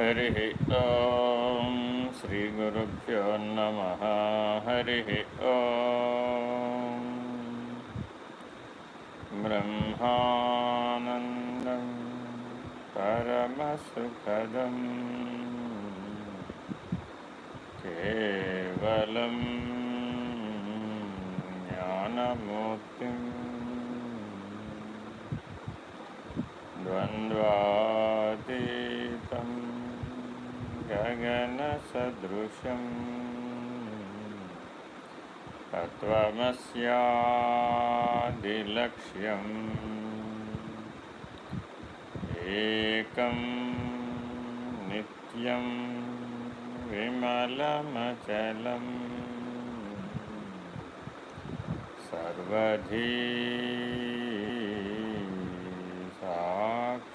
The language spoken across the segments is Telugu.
हरिः ॐ श्रीगुरुभ्यो नमः। हरिः ॐ। ब्रह्मानन्दं परमसुखदम् केवलं ज्ञानमूर्तिम् द्वन्द्वातीतं गगनसदृशम् तत्त्वमस्यादिलक्ष्यम् एकं नित्यं विमलमचलम् सर्वधी साक्षिभूतं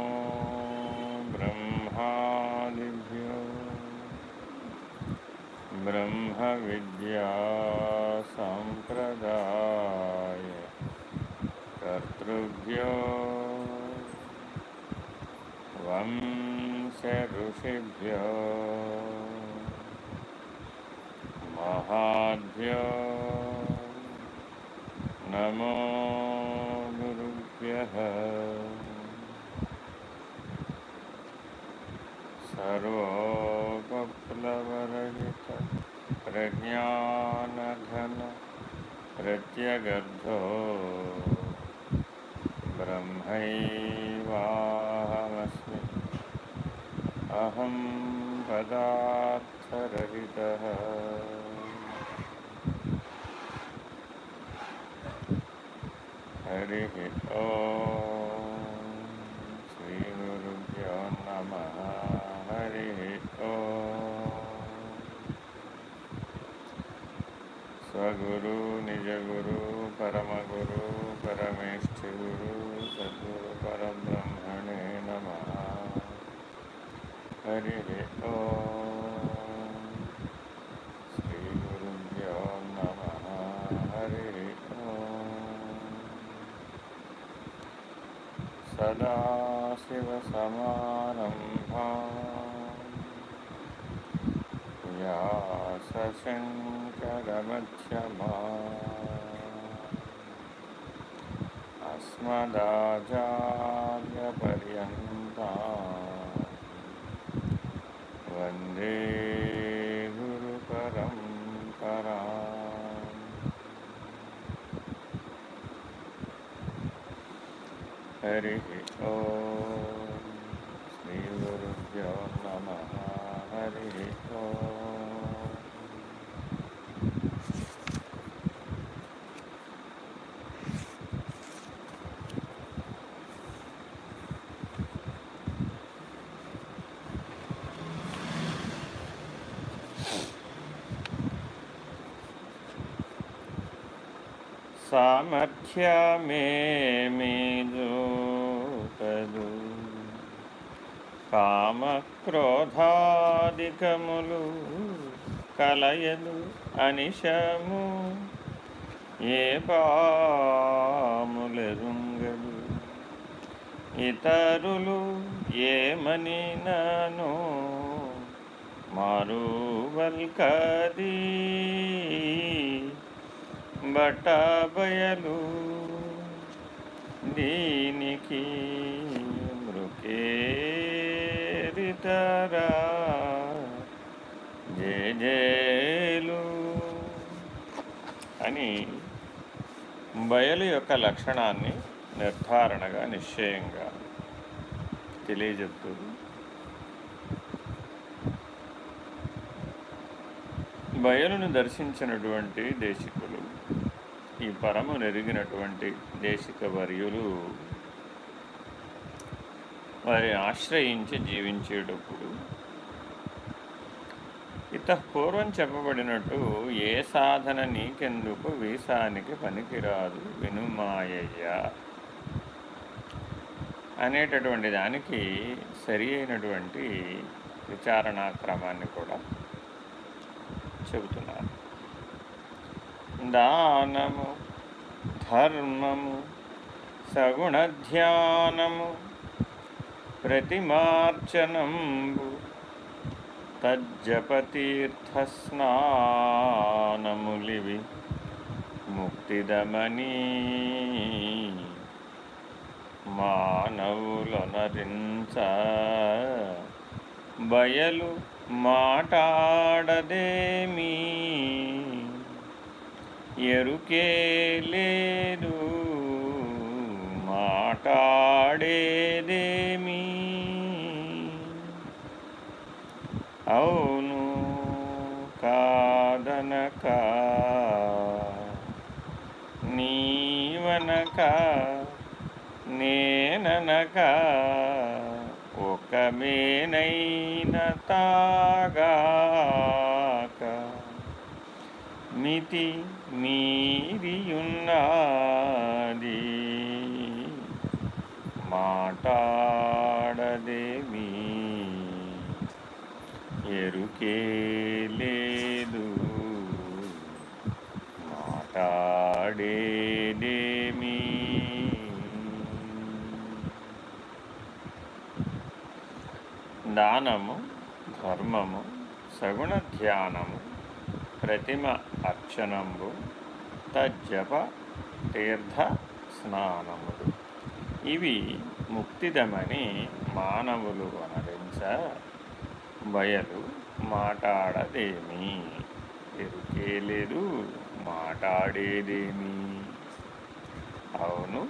ब्रह्मविद्यासम्प्रदाय कर्तृभ्यो वंशऋषिभ्यो महाभ्यो नमो गुरुभ्यः सर्वोपप्लवरहित प्रज्ञानघन प्रत्यगर्धो ब्रह्मैवाहमस्मि। अहं पदार्थरहितः। हरिः ॐ श्रीगुरुभ्यो नमः हरिः ॐ स्वगुरु निजगुरु परमगुरु परमेष्ठिगुरु सद्गुरु परब्रह्मणे नमः। हरिः ॐ श्रीगुरुभ्यो नमः। हरिः ॐ सदाशिवसमारम्भा व्यासशङ्करमध्यमा अस्मदाचार्यपर्यन्ता वंदे गुरुपरम्परा हरिः సామర్థ్యమేమీదు కామక్రోధాదికములు కలయలు అనిశము ఏ పాములెరుంగలు ఇతరులు ఏమని నను మారువల్కది బట్టబయలు దీనికి మృకేరితరా జేజేలు అని బయలు యొక్క లక్షణాన్ని నిర్ధారణగా నిశ్చయంగా తెలియజెప్తూ బయలును దర్శించినటువంటి దేశం ఈ పరము నెరిగినటువంటి దేశిక వర్యులు వారిని ఆశ్రయించి జీవించేటప్పుడు ఇతపూర్వం చెప్పబడినట్టు ఏ సాధన నీకెందుకు వీసానికి పనికిరాదు వినుమాయయ్య అనేటటువంటి దానికి సరి అయినటువంటి విచారణా క్రమాన్ని కూడా చెబుతున్నారు. దానము ధర్మము సగుణ ధ్యానము ప్రతిమార్చనంబు తజ్జపతీర్థస్నానములివి ముక్తిదమనీ మానవులనరించ బయలు మాటాడదేమీ ఎరుకే లేదు మాటాడేదేమీ? అవును కాదనక నీవనక నేననక ఒక మేనైన తాగాక మితి మీరియున్నది మాటాడదేమి. ఎరుకే లేదు. మాటాడేదేమి. దానము ధర్మము సగుణ ధ్యానము ప్రతిమ అర్చనంబు తజ్జప తీర్థ స్నానములు. ఇవి ముక్తిదమని మానవులు వనరించ బయలు మాట్లాడదేమి ఎరుకేలేదు లేదు అవును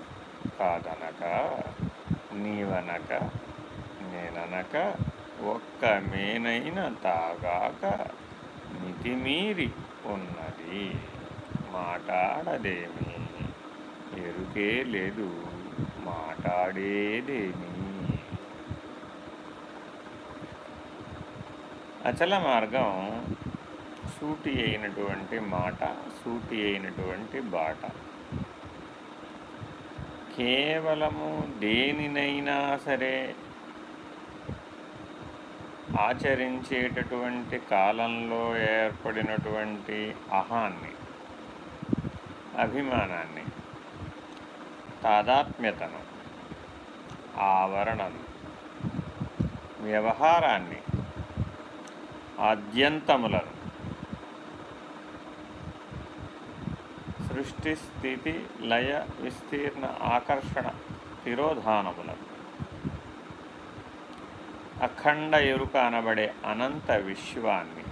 కాదనక నీవనక నేననక ఒక్క మేనైన తాగాక మితిమీరి ఉన్నది. మాట్లాడదేమి ఎరుకే లేదు. మాట్లాడేదేమి అచల మార్గం సూటి అయినటువంటి మాట సూటి అయినటువంటి బాట. కేవలము దేనినైనా సరే ఆచరించేటటువంటి కాలంలో ఏర్పడినటువంటి అహాన్ని అభిమానాన్ని తాదాత్మ్యతను ఆవరణను వ్యవహారాన్ని ఆద్యంతములను సృష్టి స్థితి లయ విస్తీర్ణ ఆకర్షణ తిరోధానములను అఖండ ఎరుక అనబడే అనంత విశ్వాన్ని.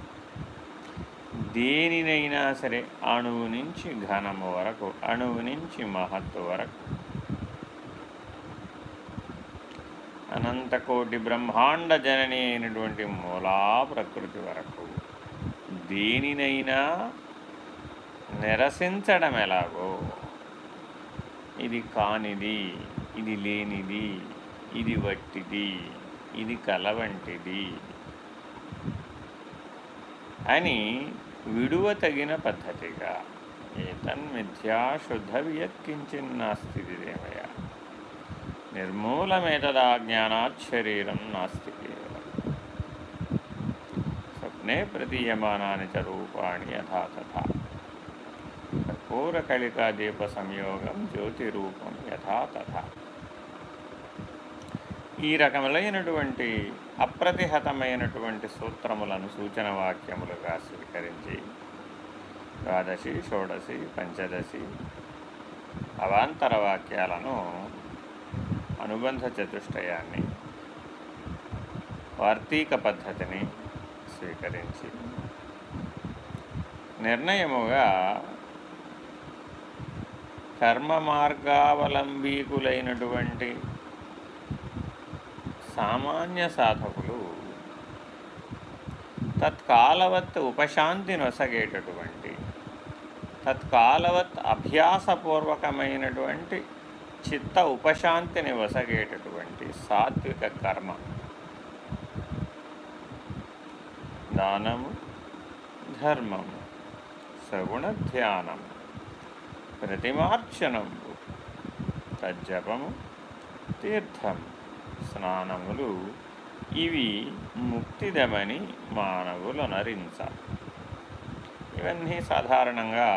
దేనినైనా సరే అణువు నుంచి ఘనము వరకు అణువు నుంచి మహత్తు వరకు. అనంతకోటి బ్రహ్మాండ జనని అయినటువంటి మూలా ప్రకృతి వరకు దేనినైనా నిరసించడం ఎలాగో ఇది కానిది ఇది లేనిది ఇది వట్టిది. ఇది కల వంటిది. అని విడువ తగిన పద్ధతిగా ఏతన్మిథ్యా శుద్ధ వియత్కించిన్నాస్తి దేవయ. నిర్మూలమేతదా జ్ఞానాత్ శరీరం నాస్తి కేవలం స్వప్నే ప్రతీయమానాని చ రూపాణి యథా తథా. కర్పూరకళికా దీప సంయోగం జ్యోతిరూపం యథా తథా. ఈ రకములైనటువంటి అప్రతిహతమైనటువంటి సూత్రములను సూచన వాక్యములుగా స్వీకరించి ద్వాదశి షోడశి పంచదశి అవాంతర వాక్యాలను అనుబంధ చతుష్టయాన్ని వార్తీక పద్ధతిని స్వీకరించి నిర్ణయముగా కర్మ మార్గావలంబీకులైనటువంటి సామాన్య సాధకులు తత్కాలవత్ ఉపశాంతి నొసగేటటువంటి తత్కాలవత్ అభ్యాసపూర్వకమైనటువంటి చిత్త ఉపశాంతిని వసగేటటువంటి సాత్విక కర్మ. దానము ధర్మము సగుణ ధ్యానము ప్రతిమార్చనము తజ్జపము తీర్థం స్నానములు ఇవి ముక్తిదమని మానవులు నరించాలి ఇవన్నీ సాధారణంగా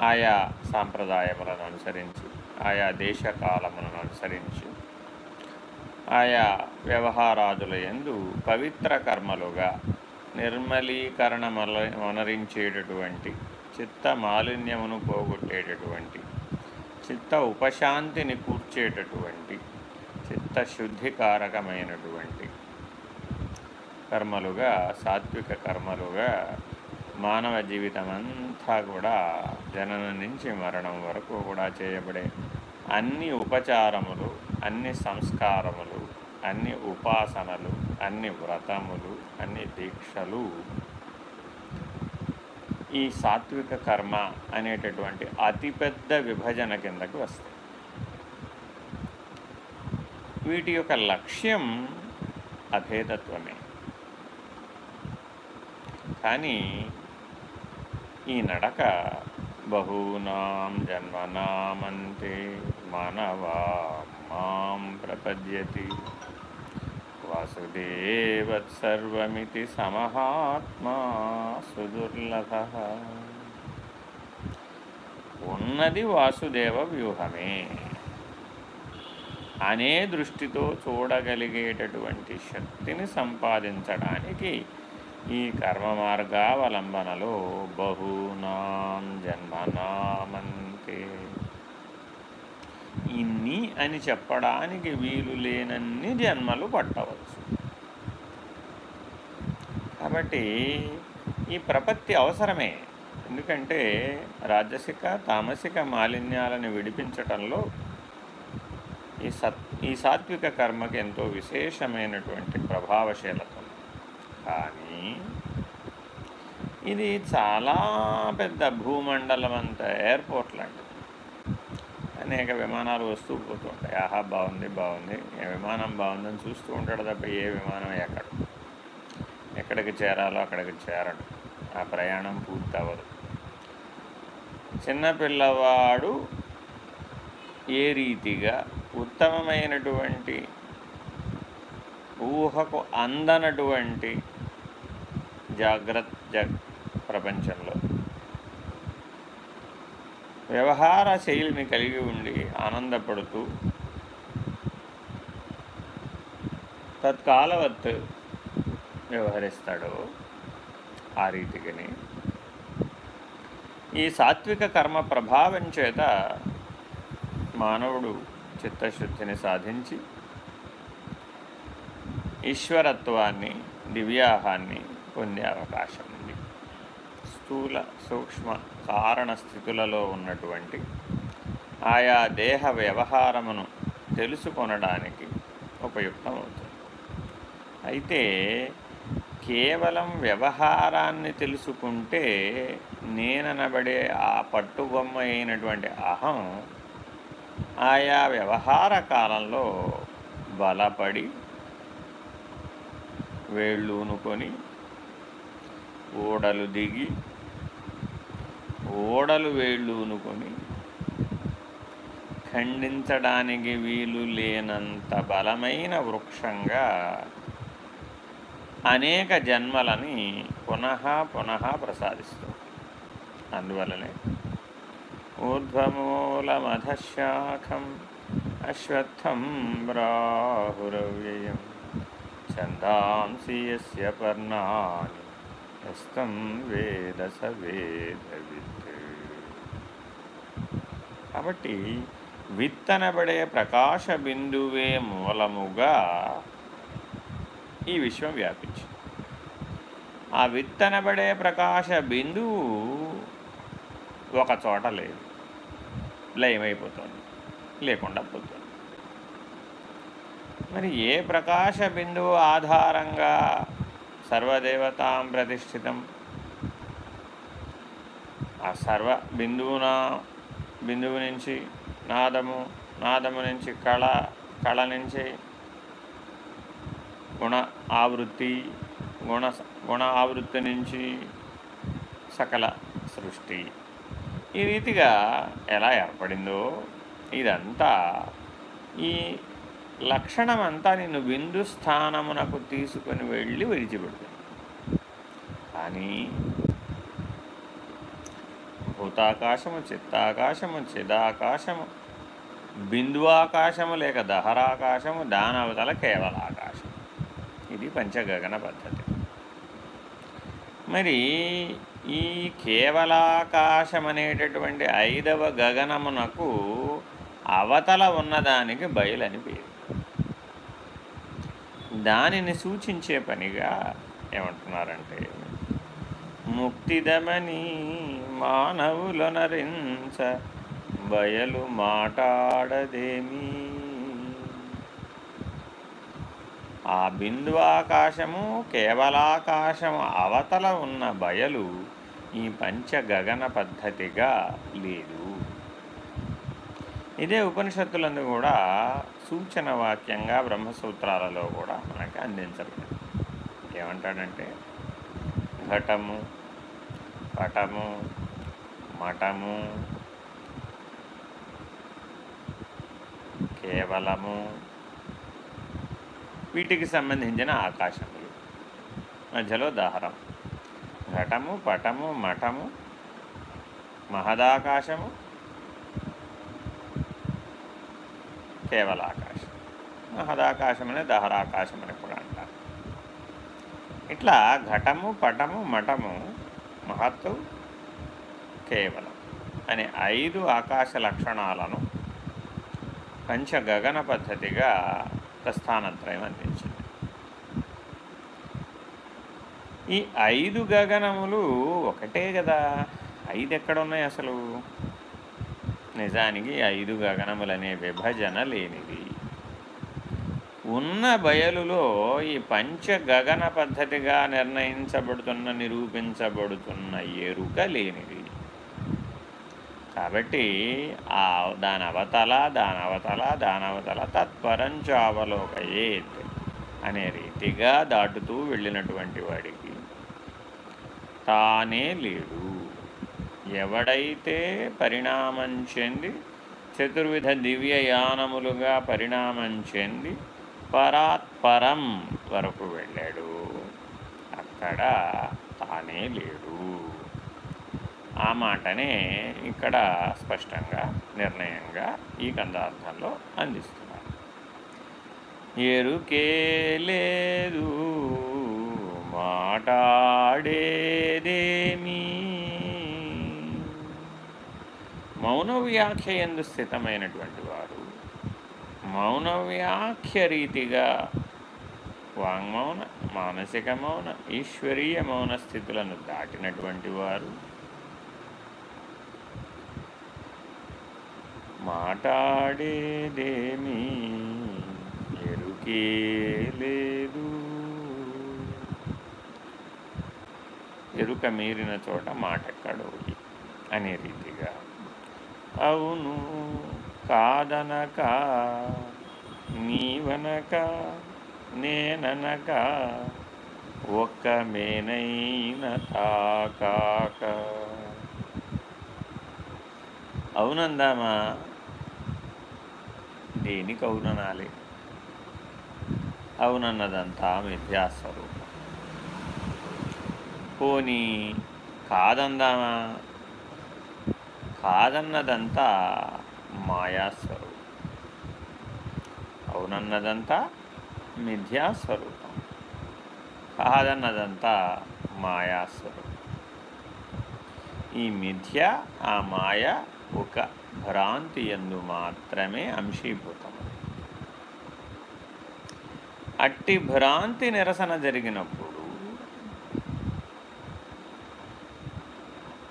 ఆయా సాంప్రదాయములను అనుసరించి ఆయా దేశకాలములను అనుసరించి ఆయా వ్యవహారాదుల ఎందు పవిత్ర కర్మలుగా నిర్మలీకరణ మనరించేటటువంటి చిత్త మాలిన్యమును పోగొట్టేటటువంటి చిత్త ఉపశాంతిని కూర్చేటటువంటి చిత్తశుద్ధికారకమైనటువంటి కర్మలుగా సాత్విక కర్మలుగా మానవ జీవితం అంతా కూడా జననం నుంచి మరణం వరకు కూడా చేయబడే అన్ని ఉపచారములు అన్ని సంస్కారములు అన్ని ఉపాసనలు అన్ని వ్రతములు అన్ని దీక్షలు ఈ సాత్విక కర్మ అనేటటువంటి అతిపెద్ద విభజన కిందకు వస్తాయి. వీటి యొక్క లక్ష్యం అభేదత్వమే. కానీ ఈ నడక బహూనాం జన్మనామంతే మానవా మాం ప్రపద్యతి. వాసుదేవత్సర్వమితి సమహాత్మా సుదుర్లభ. ఉన్నది వాసుదేవ వ్యూహమే. అనే దృష్టితో చూడగలిగేటటువంటి శక్తిని సంపాదించడానికి ఈ కర్మ మార్గావలంబనలో బహునాం జన్మనామంతే. ఇన్ని అని చెప్పడానికి వీలు లేనన్ని జన్మలు పట్టవచ్చు. కాబట్టి ఈ ప్రపత్తి అవసరమే. ఎందుకంటే రాజసిక తామసిక మాలిన్యాలను విడిపించటంలో ఈ సత్ ఈ సాత్విక కర్మకి ఎంతో విశేషమైనటువంటి ప్రభావశీలత. కానీ ఇది చాలా పెద్ద భూమండలం అంతా ఎయిర్పోర్ట్ లాంటిది. అనేక విమానాలు వస్తూ పోతుంటాయి. ఆహా బాగుంది బాగుంది. విమానం బాగుందని చూస్తూ ఉంటాడు తప్ప ఏ విమానం ఎక్కడ? ఎక్కడికి చేరాలో అక్కడికి చేరడు. ఆ ప్రయాణం పూర్తి అవ్వదు చిన్నపిల్లవాడు ఏ రీతిగా ఉత్తమమైనటువంటి ఊహకు అందనటువంటి జాగ్రత్త జగ్ ప్రపంచంలో. వ్యవహార శైలిని కలిగి ఉండి ఆనందపడుతూ తత్కాలవత్ వ్యవహరిస్తాడో ఆ రీతిగానే. ఈ సాత్విక కర్మ ప్రభావం చేత మానవుడు చిత్తశుద్ధిని సాధించి ఈశ్వరత్వాన్ని దివ్యాహాన్ని పొందే అవకాశం ఉంది. స్థూల సూక్ష్మ కారణ స్థితులలో ఉన్నటువంటి ఆయా దేహ వ్యవహారమును తెలుసుకొనడానికి ఉపయుక్తమవుతుంది. అయితే కేవలం వ్యవహారాన్ని తెలుసుకుంటే నేననబడే ఆ పట్టుబొమ్మ అయినటువంటి అహం ఆయా వ్యవహార కాలంలో బలపడి వేళ్ళూనుకొని ఓడలు దిగి ఓడలు వేళ్ళూనుకొని ఖండించడానికి వీలు లేనంత బలమైన వృక్షంగా అనేక జన్మలని పునః పునః ప్రసాదిస్తుంది. అందువలనే ఊర్ధ్వమూలమధశాఖం అశ్వత్థం రాహురవ్యయం ఛందాంసి యస్య పర్ణాని హస్తం వేద స కాబట్టి విత్తనబడే ప్రకాశ బిందువే మూలముగా ఈ విశ్వం వ్యాపించింది. ఆ విత్తనబడే ప్రకాశ బిందువు ఒక చోట లేదు. లయమైపోతుంది లేకుండా పోతుంది. మరి ఏ ప్రకాశ బిందువు ఆధారంగా సర్వదేవతాం ప్రతిష్ఠితం? ఆ సర్వ బిందువున బిందువు నుంచి నాదము నాదము నుంచి కళ కళ నుంచి గుణ ఆవృత్తి గుణ గుణ ఆవృత్తి నుంచి సకల సృష్టి. ఈ రీతిగా ఎలా ఏర్పడిందో ఇదంతా ఈ లక్షణమంతా నిన్ను బిందు స్థానమునకు తీసుకొని వెళ్ళి విడిచిపెడుతుంది. కానీ భూతాకాశము చిత్తాకాశము చిదాకాశము బిందువాకాశము లేక దహరాకాశము దానవతల కేవల ఆకాశం ఇది పంచగగన పద్ధతి. మరి ఈ కేవలాకాశం అనేటటువంటి ఐదవ గగనమునకు అవతల ఉన్నదానికి బయలని పేరు. దానిని సూచించే పనిగా ఏమంటున్నారంటే ముక్తిదమని మానవులనరించ బయలు మాటాడదేమీ. ఆ బిందువాకాశము కేవలాకాశము అవతల ఉన్న బయలు ఈ పంచగగన పద్ధతిగా లేదు. ఇదే ఉపనిషత్తులందు కూడా సూచన వాక్యంగా బ్రహ్మసూత్రాలలో కూడా మనకి అందించబడింది. ఏమంటాడంటే ఘటము పటము మఠము కేవలము వీటికి సంబంధించిన ఆకాశములు మధ్యలో దహరం ఘటము పటము మఠము మహదాకాశము కేవల ఆకాశం మహదాకాశం అనే దహరాకాశం అని కూడా అంటారు. ఇట్లా ఘటము పటము మఠము మహత్తు కేవలం అనే ఐదు ఆకాశ లక్షణాలను పంచగగన పద్ధతిగా ప్రస్థానత్రయం అందించింది. ఈ ఐదు గగనములు ఒకటే కదా. ఐదు ఎక్కడున్నాయి అసలు? నిజానికి ఐదు గగనములనే విభజన లేనిది. ఉన్న బయలులో ఈ పంచ గగన పద్ధతిగా నిర్ణయించబడుతున్న నిరూపించబడుతున్న ఎరుక లేనిది. కాబట్టి ఆ దాని అవతల దాని అవతల దాని అవతల తత్పరంచావలోకయేత్ అనే రీతిగా దాటుతూ వెళ్ళినటువంటి వాడికి తానే లేడు. ఎవడైతే పరిణామం చెంది చతుర్విధ దివ్యయానములుగా పరిణామం చెంది పరాత్పరం వరకు వెళ్ళాడు అక్కడ తానే లేడు. ఆ మాటనే ఇక్కడ స్పష్టంగా నిర్ణయంగా ఈ కందార్థంలో అందిస్తున్నారు. ఎరుకే లేదు. మాటాడేదేమీ? మౌన వ్యాఖ్య ఎందు స్థితమైనటువంటి వారు మౌన వ్యాఖ్య రీతిగా వాంగ్మౌన మానసిక మౌన ఈశ్వరీయ మౌన స్థితులను దాటినటువంటి వారు మాటాడేదేమీ? ఎరుకే లేదు. ఎరుక మీరిన చోట మాటెక్కడోయి? అనే రీతిగా. అవును కాదనక నీవనక నేననక ఒక్క మేనైన తాకాక. అవునందామా? దేనికి అవుననాలి అవునన్నదంతా మిథ్యాస్వరూపం. పోనీ కాదందామా కాదన్నదంతా మాయాస్వరూపం. అవునన్నదంతా మిథ్యాస్వరూపం. కాదన్నదంతా మాయాస్వరూపం. ఈ మిథ్య ఆ మాయ ఒక భ్రాంతి ఎందు మాత్రమే అంశీభూతం అట్టి భ్రాంతి నిరసన జరిగినప్పుడు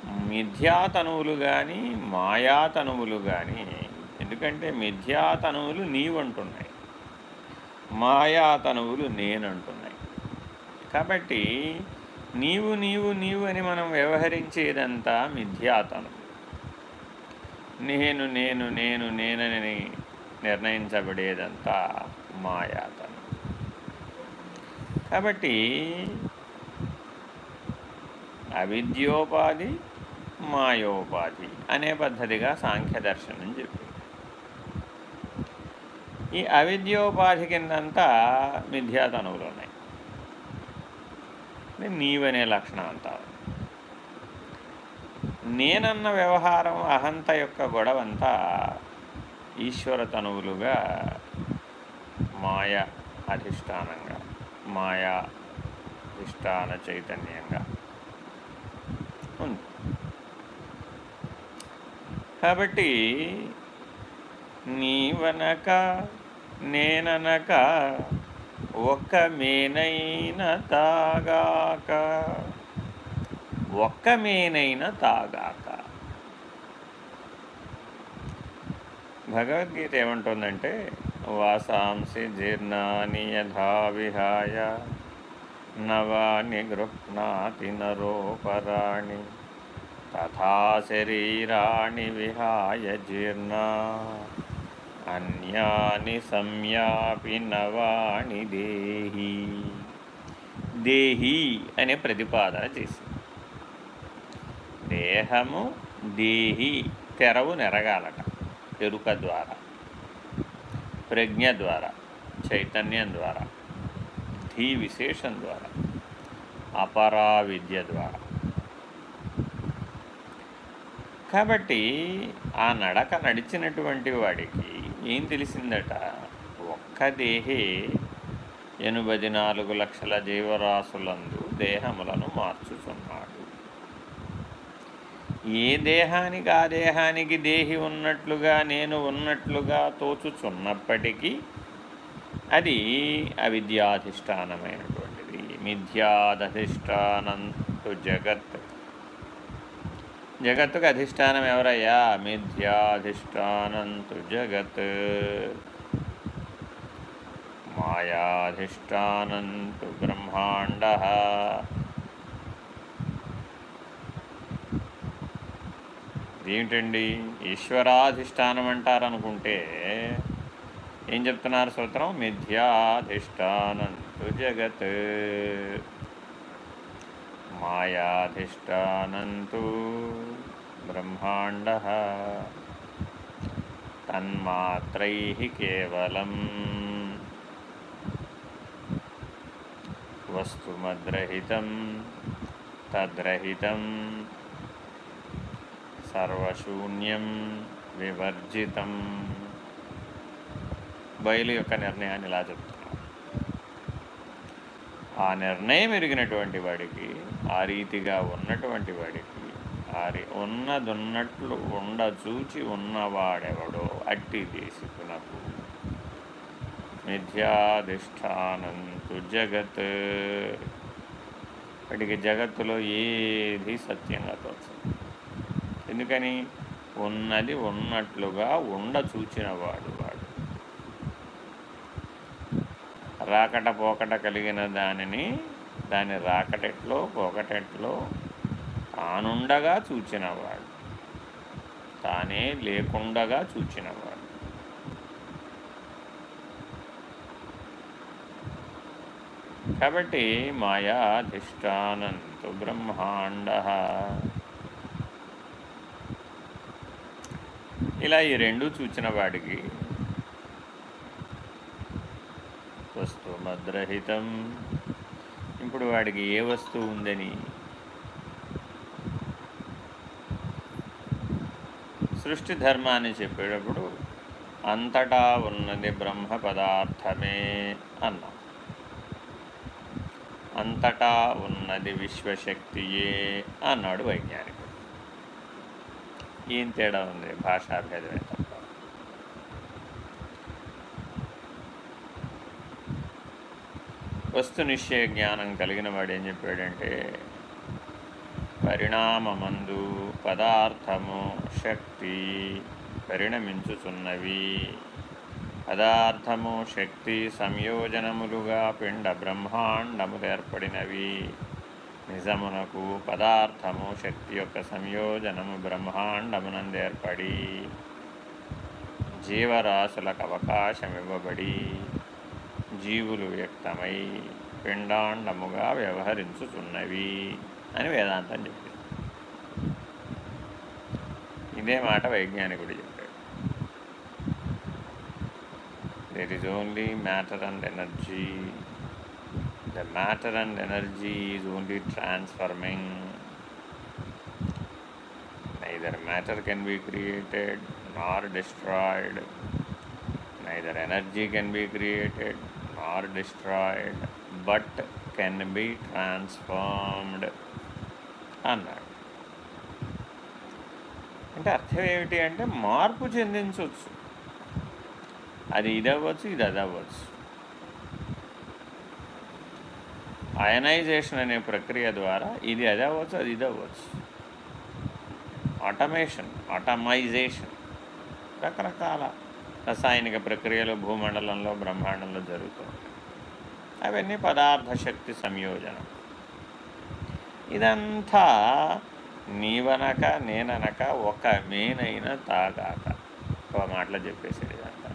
మిథ్యాతనువులు కానీ మాయాతనువులు కానీ ఎందుకంటే మిథ్యాతనువులు నీవంటున్నాయి. మాయాతనువులు నేనంటున్నాయి. కాబట్టి నీవు నీవు నీవు అని మనం వ్యవహరించేదంతా మిథ్యాతను. నేను నేను నేను నేనని నిర్ణయించబడేదంతా మాయాతను. కాబట్టి అవిద్యోపాధి మాయోపాధి అనే పద్ధతిగా సాంఖ్య దర్శనం చెప్పింది ఈ అవిద్యోపాధి కిందంతా మిథ్యాతనువులు ఉన్నాయి. నీవనే లక్షణం అంతా. నేనన్న వ్యవహారం అహంత యొక్క గొడవంతా ఈశ్వర తనువులుగా మాయ అధిష్టానంగా మాయా అధిష్టాన చైతన్యంగా. ఉంది కాబట్టి నీవనక నేననక ఒక్క మేనైన తాగాక. ఒక్క మేనైన తాగాక. భగవద్గీత ఏమంటుందంటే వాసాంసి జీర్ణాని యథా విహాయ నవాని గృహ్ణాతి నరోపరాణి తథా విహాయ జీర్ణా. అన్యాని సంయాపి నవాణి దేహి. దేహి అనే ప్రతిపాదన చేసింది. దేహము దేహి తెరవు నెరగాలట ఎరుక ద్వారా ప్రజ్ఞ ద్వారా చైతన్యం ద్వారా ధీ విశేషం ద్వారా అపరా విద్య ద్వారా. కాబట్టి ఆ నడక నడిచినటువంటి వాడికి ఏం తెలిసిందట? ఒక్క దేహే ఎనభై నాలుగు లక్షల జీవరాశులందు దేహములను మార్చుచున్నాడు. ఏ దేహానికి ఆ దేహానికి దేహి ఉన్నట్లుగా నేను ఉన్నట్లుగా తోచుచున్నప్పటికీ అది అవిద్యాధిష్టానమైనటువంటిది. మిథ్యాధిష్టానంతు జగత్ జగత్తుకు అధిష్టానం ఎవరయ్యా? మిథ్యాధిష్టానంతు జగత్. మాయాధిష్టానంతు బ్రహ్మాండ. ఏమిటండి ఈశ్వరాధిష్టానం అంటారనుకుంటే ఏం చెప్తున్నారు సూత్రం? మిథ్యాధిష్టానంతు జగత్. మాయాధిష్టానంతు బ్రహ్మాండ తన్మాత్రై కేవలం. వస్తుమద్రహితం తద్రహితం సర్వశూన్యం వివర్జితం. బయలు యొక్క నిర్ణయాన్ని ఇలా చెప్తున్నాం ఆ నిర్ణయం ఎరిగినటువంటి వాడికి ఆ రీతిగా ఉన్నటువంటి వాడికి ఆరి ఉన్నదున్నట్లు ఉండ చూచి ఉన్నవాడెవడో అట్టి దేశికునకు. మిథ్యాధిష్టానంతు జగత్. వాటికి జగత్తులో ఏది సత్యంగా తోచదు ఎందుకని? ఉన్నది ఉన్నట్లుగా ఉండ చూచినవాడు వాడు. రాకట పోకట కలిగిన దానిని దాని రాకటెట్లో పోకటెట్లో తానుండగా చూచినవాడు. తానే లేకుండగా చూచినవాడు. కాబట్టి మాయాధిష్టానంతు బ్రహ్మాండ. ఇలా ఈ రెండు చూచిన వాడికి వస్తుమద్రహితం. ఇప్పుడు వాడికి ఏ వస్తువు ఉందని? సృష్టి ధర్మాన్ని చెప్పేటప్పుడు అంతటా ఉన్నది బ్రహ్మ పదార్థమే అన్నాం. అంతటా ఉన్నది విశ్వశక్తియే అన్నాడు వైజ్ఞానికుడు. ఏం తేడా ఉంది భాషాభేదవేత్త వస్తునిశ్చయ జ్ఞానం కలిగిన వాడు ఏం చెప్పాడంటే పరిణామమందు పదార్థము శక్తి పరిణమించుచున్నవి. పదార్థము శక్తి సంయోజనములుగా పిండ బ్రహ్మాండములు ఏర్పడినవి. నిజమునకు పదార్థము శక్తి యొక్క సంయోజనము బ్రహ్మాండమునందు ఏర్పడి జీవరాశులకు అవకాశం ఇవ్వబడి జీవులు వ్యక్తమై పిండాండముగా వ్యవహరించుతున్నవి అని వేదాంతం చెప్పింది. ఇదే మాట వైజ్ఞానికుడు చెప్పాడు. There is only matter and energy the matter and energy is only transforming neither matter can be created nor destroyed. Neither energy can be created or destroyed but can be transformed. అన్నాడు అంటే అర్థం ఏమిటి అంటే మార్పు చెందించవచ్చు. అది ఇది అవ్వచ్చు ఇది అది అవ్వచ్చు అయనైజేషన్ అనే ప్రక్రియ ద్వారా ఇది అది అవ్వచ్చు అది ఇది అవ్వచ్చు ఆటోమేషన్ ఆటమైజేషన్ రకరకాల రసాయనిక ప్రక్రియలు భూమండలంలో బ్రహ్మాండంలో జరుగుతాయి. అవన్నీ పదార్థ శక్తి సంయోజనం. ఇదంతా నీవనక నేననక ఒక మేనైన తాగాక. ఒక మాటలో చెప్పేసి ఇదంతా.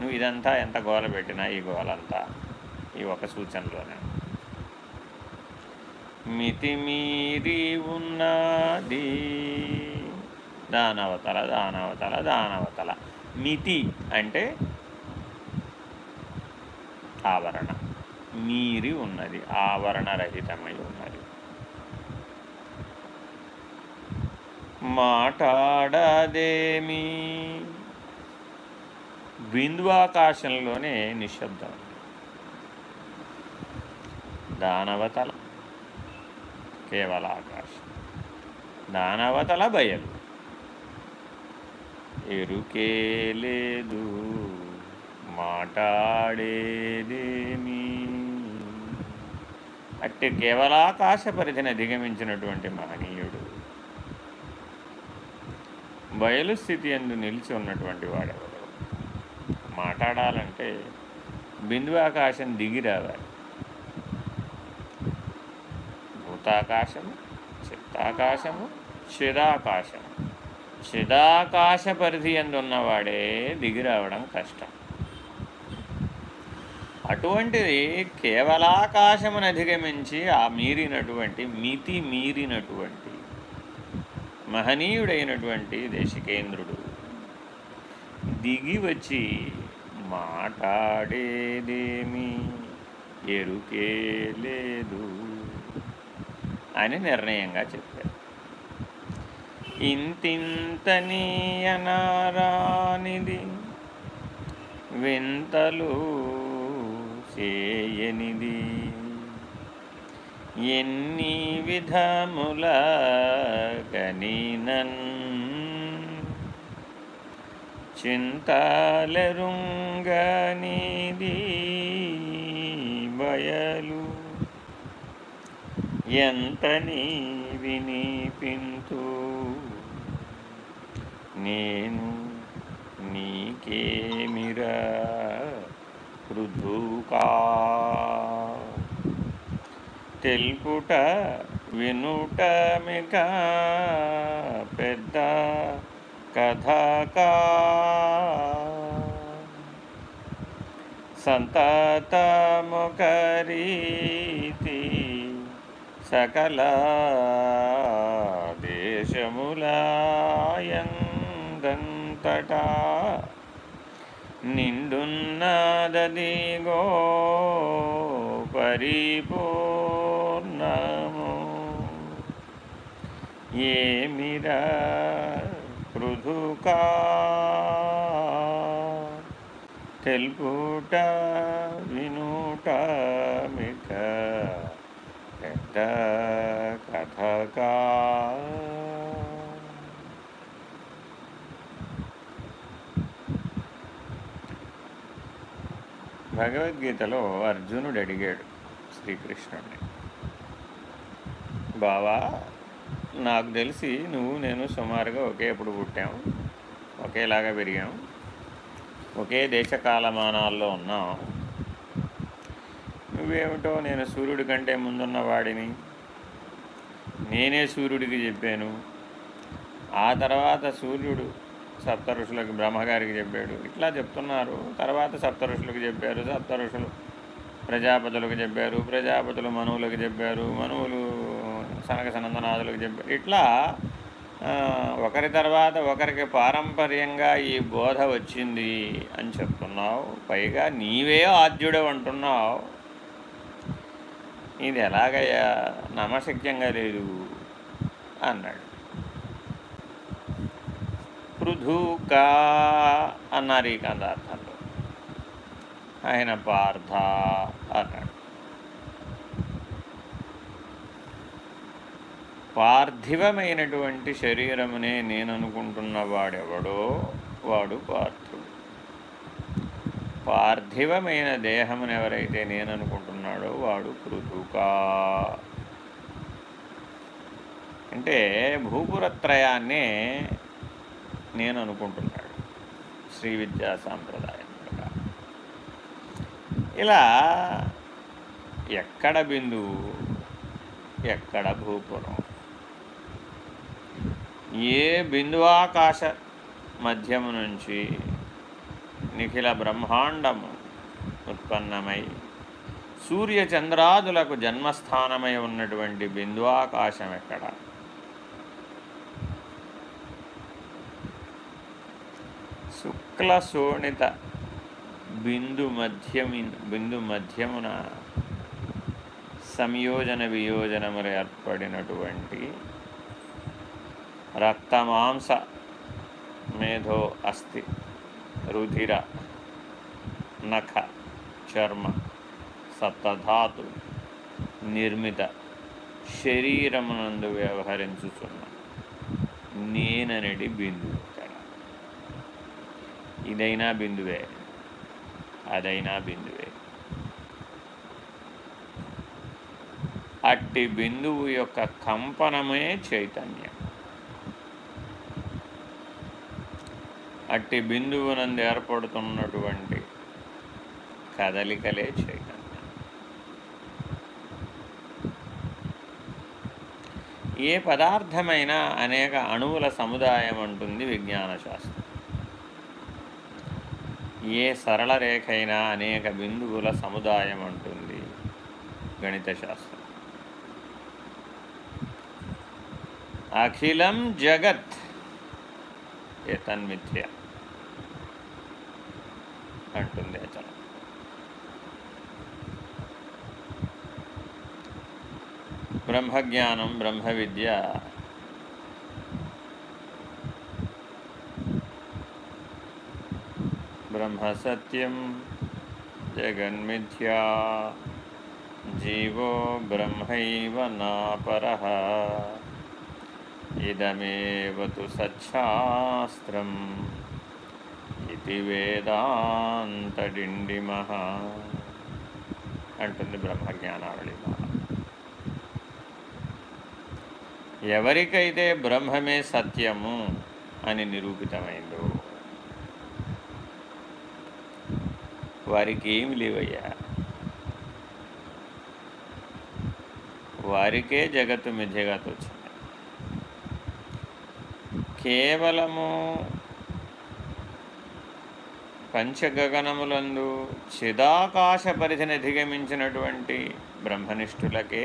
నువ్వు ఇదంతా ఎంత గోల పెట్టినా ఈ గోలంతా ఈ ఒక సూచనలోనే. మితిమీరి ఉన్నది దానవతల దానవతల దానవతల. మితి అంటే ఆవరణ. మీరి ఉన్నది ఆవరణరహితమై ఉన్నది. మాట్లాడదేమి బిందువాకాశంలోనే నిశ్శబ్దం. దానవతల కేవల ఆకాశం దానవతల బయలు. ఎరుకే లేదు మాటాడేదేమి. అట్టి కేవలాకాశ పరిధిని అధిగమించినటువంటి మహనీయుడు. బయలు స్థితి ఎందు నిలిచి ఉన్నటువంటి వాడెవరు మాట్లాడాలంటే బిందువాకాశం దిగి రావాలి. భూతాకాశము చిత్తాకాశము చిరాకాశము చిదాకాశ పరిధి ఎందున్నవాడే దిగి రావడం కష్టం. అటువంటిది కేవలాకాశమును అధిగమించి ఆ మీరినటువంటి మితి మీరినటువంటి మహనీయుడైనటువంటి దేశికేంద్రుడు దిగి వచ్చి మాట్లాడేదేమి ఎరుకే లేదు అని నిర్ణయంగా చెప్పారు. ఇంతింతనీయనారానిది వింతలు చేయనిది ఎన్ని విధముల కనీనన్ చింతాలరుంగనిది బయలు ఎంతని వినిపింతూ నేను నీకేమిరా పృథుకా తెలుపుట వినుటమిక పెద్ద కథకా. సంతతముఖరీతి సకల దేశములాయందంతటా నిండున్నదదిగో పరిపూర్ణము. ఏమిరా పృథుకా? తెలుపుట వినుట మిక పెద్ద కథకా? భగవద్గీతలో అర్జునుడు అడిగాడు శ్రీకృష్ణుడిని బావా నాకు తెలిసి నువ్వు నేను సుమారుగా ఒకేప్పుడు పుట్టాము ఒకేలాగా పెరిగాము ఒకే దేశకాలమానాల్లో ఉన్నాం. నువ్వేమిటో నేను సూర్యుడి కంటే ముందున్న వాడిని. నేనే సూర్యుడికి చెప్పాను. ఆ తర్వాత సూర్యుడు సప్తఋషులకు బ్రహ్మగారికి చెప్పాడు. ఇట్లా చెప్తున్నారు. తర్వాత సప్త ఋషులకు చెప్పారు. సప్త ఋషులు ప్రజాపతులకు చెప్పారు. ప్రజాపతులు మనువులకు చెప్పారు. మనువులు సనక సనందనాథులకు చెప్పారు. ఇట్లా ఒకరి తర్వాత ఒకరికి పారంపర్యంగా ఈ బోధ వచ్చింది అని చెప్తున్నావు. పైగా నీవే ఆద్యుడు అంటున్నావు. ఇది ఎలాగయ్యా? నమశక్యంగా లేదు అన్నాడు. పృథుకా అన్నారు ఈ కందార్థంలో ఆయన పార్థ అన్నాడు. పార్థివమైనటువంటి శరీరమునే నేను అనుకుంటున్న వాడెవడో వాడు పార్థుడు. పార్థివమైన దేహమును ఎవరైతే నేను అనుకుంటున్నాడో వాడు పృథుకా అంటే భూపురత్రయాన్నే నేను అనుకుంటున్నాడు శ్రీ విద్యా సాంప్రదాయం ఇలా ఎక్కడ బిందువు ఎక్కడ భూపురం? ఏ బిందువాకాశ మధ్యము నుంచి నిఖిల బ్రహ్మాండము ఉత్పన్నమై సూర్యచంద్రాదులకు జన్మస్థానమై ఉన్నటువంటి బిందువాకాశం ఎక్కడ? శుక్ల శోణిత బిందు మధ్యమి బిందు మధ్యమున సంయోజన వియోజనములు ఏర్పడినటువంటి రక్తమాంస మేధో అస్థి రుధిర నఖ చర్మ సప్తధాతు నిర్మిత శరీరమునందు వ్యవహరించుచున్న నేననడి బిందువు. ఇదైనా బిందువే అదైనా బిందువే అట్టి బిందువు యొక్క కంపనమే చైతన్యం. అట్టి బిందువునందు ఏర్పడుతున్నటువంటి కదలికలే చైతన్యం. ఏ పదార్థమైనా అనేక అణువుల సముదాయం అంటుంది విజ్ఞాన శాస్త్రం ఏ సరళ రేఖ అయినా అనేక బిందువుల సముదాయం అంటుంది గణిత శాస్త్రం అఖిలం జగత్ ఏతన్మిథ్య అంటుంది అచలం బ్రహ్మజ్ఞానం బ్రహ్మ విద్య బ్రహ్మసత్యం జగన్మిథ్యా జీవో బ్రహ్మైవ నాపర ఇదమేవ తు సచ్చాస్త్రం ఇది వేదాంతడిండిమ అంటుంది బ్రహ్మజ్ఞానావళి ఎవరికైతే బ్రహ్మమే సత్యము అని నిరూపితమైందో వారికి ఏమి లేవయ్యా. వారికే జగత్తు మిథ్యగా తోచింది కేవలము పంచగగనములందు చిదాకాశ పరిధిని అధిగమించినటువంటి బ్రహ్మనిష్ఠులకే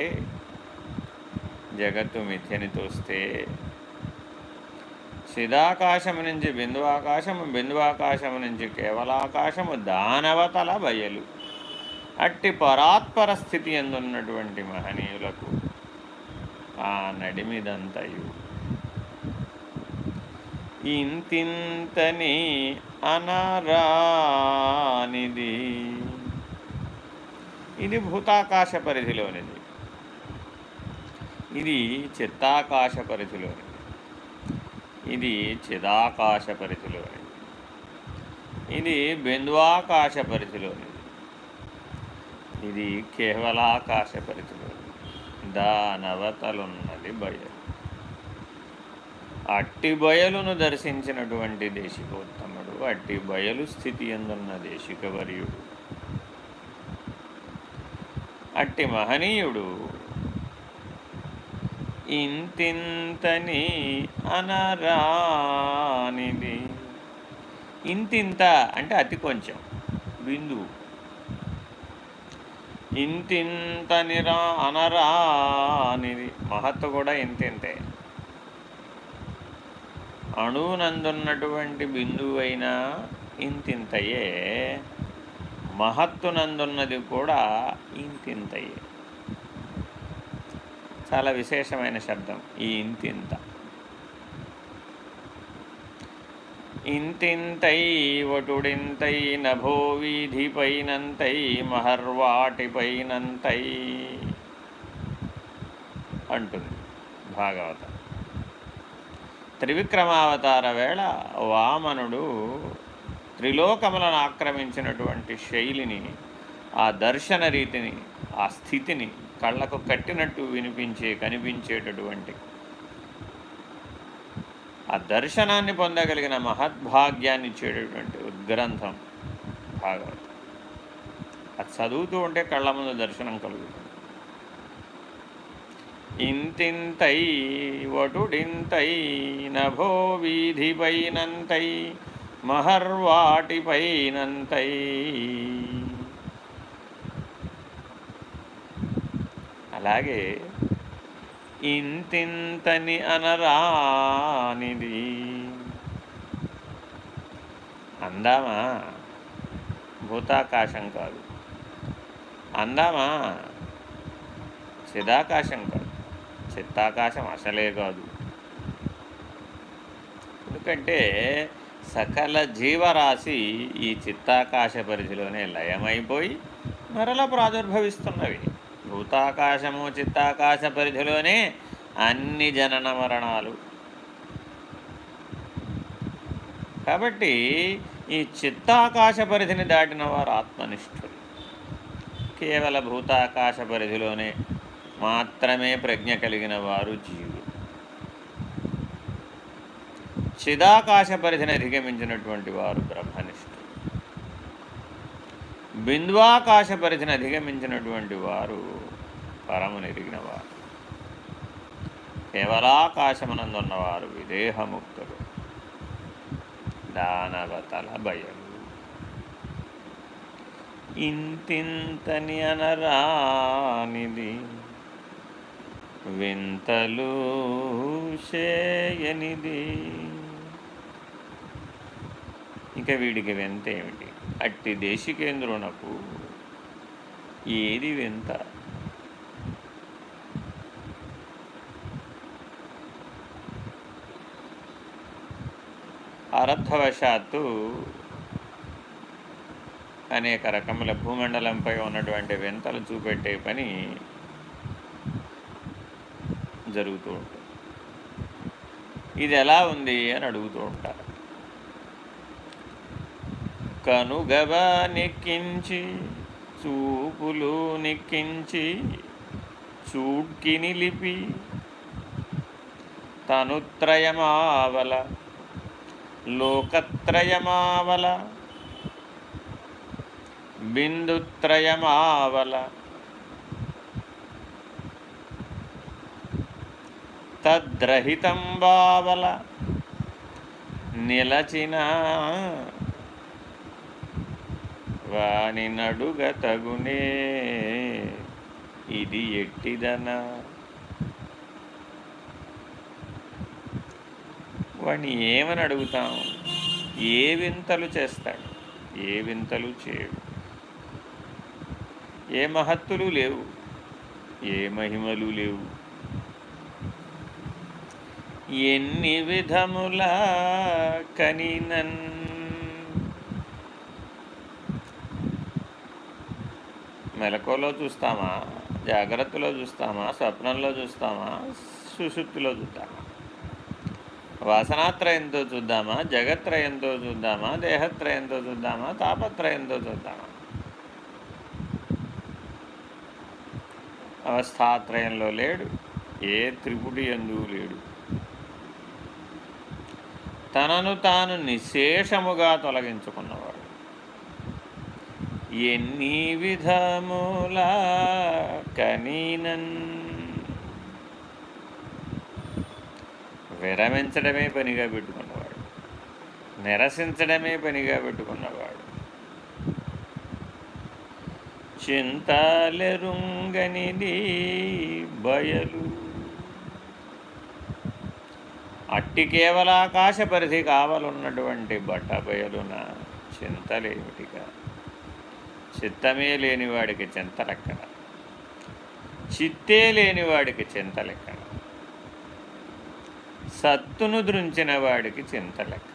జగత్తు మిథ్యని తోస్తే చిదాకాశము నుంచి బిందువాకాశము బిందువాకాశము నుంచి కేవలాకాశము దానవతల బయలు. అట్టి పరాత్పర స్థితి ఎందున్నటువంటి మహనీయులకు? ఆ నడిమిదంతయు. ఇంతింతని అనరానిది. ఇది భూతాకాశ పరిధిలోనిది. ఇది చిత్తాకాశ పరిధిలోనిది. ఇది చిదాకాశ పరిధిలోనిది ఇది బిందువాకాశ పరిధిలోనిది ఇది కేవలాకాశ పరిధిలోనిది దానవతలున్నది బయలు. అట్టి బయలును దర్శించినటువంటి దేశికోత్తముడు అట్టి బయలు స్థితి ఎందున్న దేశికవర్యుడు. అట్టి మహనీయుడు ఇంతింతని అనరానిది. ఇంతింత అంటే అతి కొంచెం బిందువు. ఇంతింత నిరా అనరానిది. మహత్తు కూడా ఇంతింతే. అణువునందున్నటువంటి బిందువైనా ఇంతింతయే. మహత్తునందున్నది కూడా ఇంతింతయే. చాలా విశేషమైన శబ్దం ఈ ఇంతింత. ఇంతింతై వటుడింతై నభో వీధిపైనంతై మహర్వాటిపైనంతై అంటుంది భాగవతం. త్రివిక్రమావతార వేళ వామనుడు త్రిలోకములను ఆక్రమించినటువంటి శైలిని ఆ దర్శన రీతిని ఆ స్థితిని కళ్ళకు కట్టినట్టు వినిపించే కనిపించేటటువంటి ఆ దర్శనాన్ని పొందగలిగిన మహద్భాగ్యాన్ని ఇచ్చేటటువంటి ఉద్గ్రంథం భాగవతం. అది చదువుతూ ఉంటే కళ్ళ ముందు దర్శనం కలుగుతుంది. ఇంతింతై వటుడింతై నభో వీధిపైనంతై మహర్వాటిపైనంతై అలాగే ఇంతింతని అనరానిది. అందామా? భూతాకాశం కాదు. అందామా? చిదాకాశం కాదు. చిత్తాకాశం అసలే కాదు. ఎందుకంటే సకల జీవరాశి ఈ చిత్తాకాశ పరిధిలోనే లయమైపోయి మరల ప్రాదుర్భవిస్తున్నవి. భూతాకాశము చిత్తాకాశ పరిధిలోనే అన్ని జనన మరణాలు. కాబట్టి ఈ చిత్తాకాశ పరిధిని దాటిన వారు ఆత్మనిష్ఠులు. కేవల భూతాకాశ పరిధిలోనే మాత్రమే ప్రజ్ఞ కలిగిన వారు జీవులు. చిదాకాశ పరిధిని అధిగమించినటువంటి వారు బ్రహ్మనిష్ఠులు. బిందువాకాశ పరిధిని అధిగమించినటువంటి వారు పరమును ఎరిగిన వారు కేవలాకాశమునందున్నవారు విదేహముక్తులు. దానవతల భయలు ఇంతింతని అనరానిది వింతలు చేయనిది. ఇక వీడికి వింత ఏమిటి? అట్టి దేశికేంద్రునకు ఏది వింత? అరబ్ధవశాత్తు అనేక రకముల భూమండలంపై ఉన్నటువంటి వింతలు చూపెట్టే పని జరుగుతూ ఉంటుంది. ఇది ఎలా ఉంది అని అడుగుతూ ఉంటారు. కనుగవ నెక్కించి చూపులు నెక్కించి చూడ్కి నిలిపి తనుత్రయమావల లోకత్రయమావల బిందుత్రయమావల తద్రహితం బావల నిలచిన వాని నడుగ తగునే ఇది ఎట్టిదనా? వాడిని ఏమని అడుగుతాం? ఏ వింతలు చేస్తాడు? ఏ వింతలు చేయడు. ఏ మహత్తులు లేవు? ఏ మహిమలు లేవు? ఎన్ని విధముల కనినన్? మెలకువలో చూస్తామా? జాగ్రత్తలో చూస్తామా? స్వప్నంలో చూస్తామా? సుశుద్ధిలో చూస్తామా? వాసనాత్రయంతో చూద్దామా జగత్రయంతో చూద్దామా దేహత్రయంతో చూద్దామా తాపత్రయంతో చూద్దామా? అవస్థాత్రయంలో లేడు ఏ త్రిపుడి ఎందు లేడు. తనను తాను నిశేషముగా తొలగించుకున్నవాడు. ఎన్ని విధములా కనీనన్ విరమించడమే పనిగా పెట్టుకున్నవాడు. నిరసించడమే పనిగా పెట్టుకున్నవాడు. చింతలెరుంగనిది బయలు. అట్టి కేవలాకాశ పరిధి కావాలన్నటువంటి బట్ట బయలున చింతలేమిటిగా చిత్తమే లేనివాడికి చింతలెక్కడ చిత్తే లేనివాడికి చింతలెక్కడ సత్తును దృంచిన వాడికి చింతలెక్క.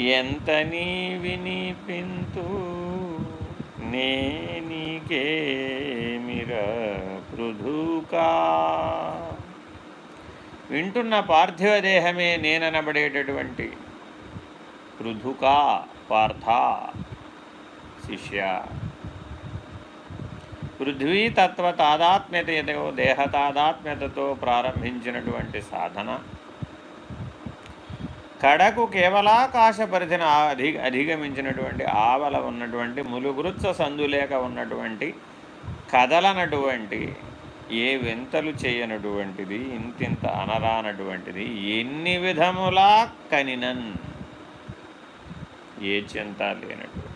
ఎంత నీ వినిపింతు నేనికేమిరా పృథుకా? వింటున్న పార్థివ దేహమే నేననబడేటటువంటి పృథుకా పార్థ శిష్య. పృథ్వీ తత్వ తాదాత్మ్యతతో దేహ తాదాత్మ్యతతో ప్రారంభించినటువంటి సాధన. కడకు కేవలాకాశ పరిధిని అధి అధిగమించినటువంటి ఆవల ఉన్నటువంటి ములుగురుత్స సందులేక ఉన్నటువంటి కదలనటువంటి ఏ వింతలు చేయనటువంటిది ఇంతింత అనరానటువంటిది ఎన్ని విధములా కనినన్ ఏ చింత లేనటువంటి.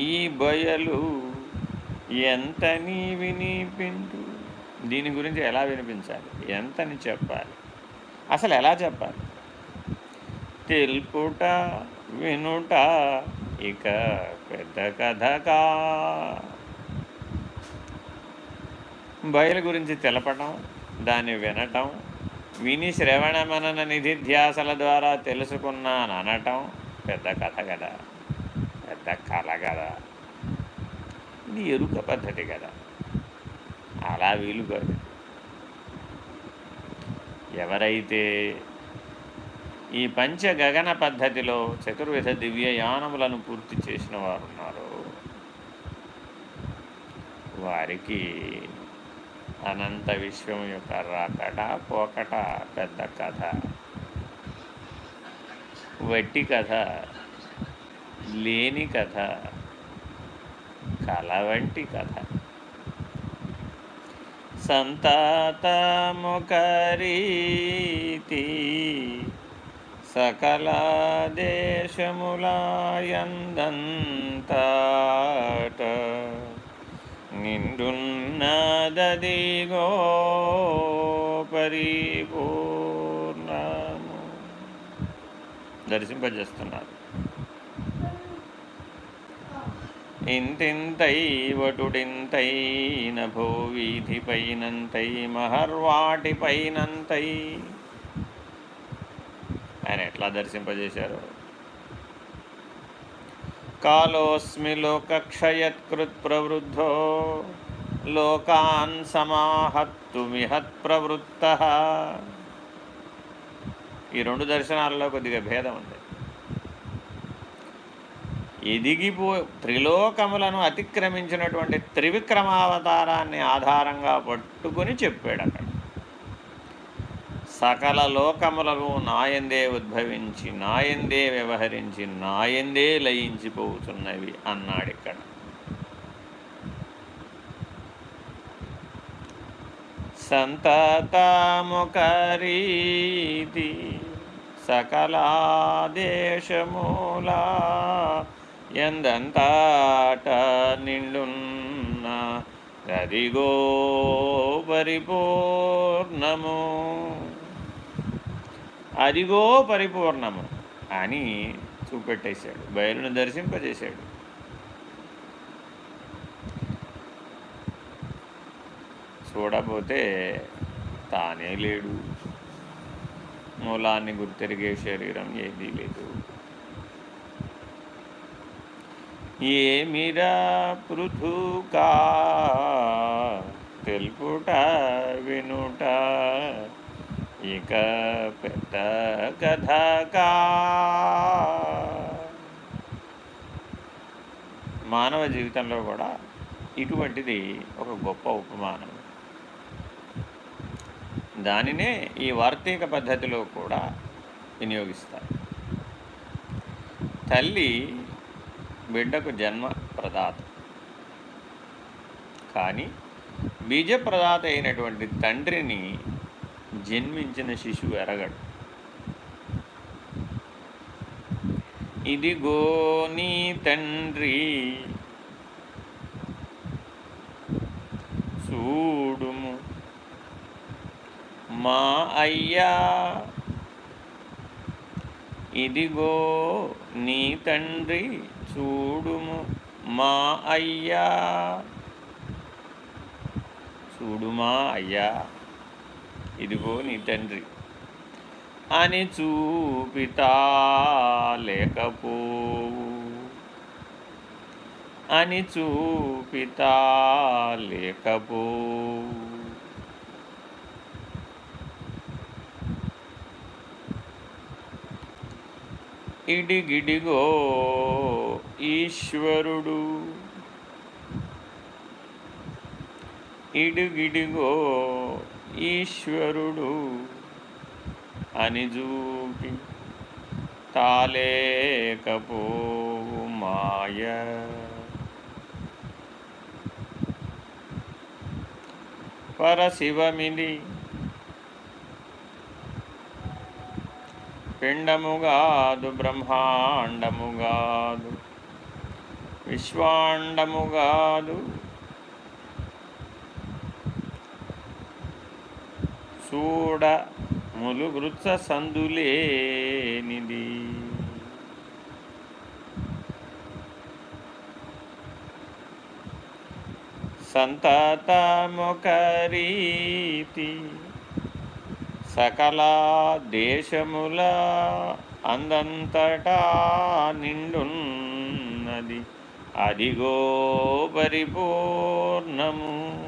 ఈ బయలు ఎంతని వినిపించు దీని గురించి ఎలా వినిపించాలి? ఎంతని చెప్పాలి? అసలు ఎలా చెప్పాలి? తెలుపుట వినుట ఇక పెద్ద కథకా బయలు గురించి తెలపటం దాన్ని వినటం విని శ్రవణ మనన నిధిధ్యాసల ద్వారా తెలుసుకున్నాను అనటం పెద్ద కథ కదా పెద్ద కళ కదా. ఇది ఎరుక పద్ధతి కదా. అలా వీలు కాదు. ఎవరైతే ఈ పంచ గగన పద్ధతిలో చతుర్విధ దివ్య యానములను పూర్తి చేసిన వారు ఉన్నారు వారికి అనంత విశ్వం యొక్క రాకట పోకట పెద్ద కథ వట్టి కథ లేని కథ కళ వంటి కథ. సంతాతముఖరీతి సకల దేశములాయందంతట నిండున్నదదిగో పరిపూర్ణము. దర్శింపజేస్తున్నారు. ఇంతింతై వటుడింతై నభో మహర్వాటిపైనంతై. ఆయన ఎట్లా దర్శింపజేశారు? కాలోస్మి లోకక్షయత్కృత్ ప్రవృద్ధో లోకాన్ సమాహత్తుమిహత్ ప్రవృత్త. ఈ రెండు దర్శనాలలో కొద్దిగా భేదం ఉంది ఎదిగిపో త్రిలోకములను అతిక్రమించినటువంటి త్రివిక్రమావతారాన్ని ఆధారంగా పట్టుకుని చెప్పాడు అక్కడ సకల లోకములను నాయందే ఉద్భవించి నాయందే వ్యవహరించి నాయందే లయించిపోతున్నవి అన్నాడు ఇక్కడ సంతతముఖరీతి సకలాదేశమూలా ఎందంతాట నిండున్న గదిగో పరిపూర్ణము. అదిగో పరిపూర్ణము అని చూపెట్టేశాడు. బయలును దర్శింపజేశాడు. చూడబోతే తానే లేడు. మూలాన్ని గుర్తెరిగే శరీరం ఏదీ లేదు. ఏమిరా పృథుకా? తెలుపుట వినుట ఇక పెద్ద కథకా? మానవ జీవితంలో కూడా ఇటువంటిది ఒక గొప్ప ఉపమానం. దానినే ఈ వార్తీక పద్ధతిలో కూడా వినియోగిస్తారు. తల్లి బిడ్డకు జన్మ ప్రదాత. కానీ బీజప్రదాత అయినటువంటి తండ్రిని జన్మించిన శిశువు ఎరగడు. ఇదిగో నీ తండ్రి చూడుము. మా అయ్యా ఇదిగో నీ తండ్రి చూడుము మా అయ్యా. చూడుమా అయ్యా. ఇదిగో నీ తండ్రి. అని చూపితా లేకపోవు. అని చూపితా లేకపోవు. ఇడిగిడిగో ఈశ్వరుడు. ఇడిగిడిగో ఈశ్వరుడు అని చూపి తాలేకపో మాయ. పరశివమిది పిండముగాదు బ్రహ్మాండముగాదు విశ్వాండముగాదు చూడ ములువృత్స సందులేనిది. సంతతముఖరీతి సకల దేశముల అందంతటా నిండున్నది. అదిగో పరిపూర్ణము.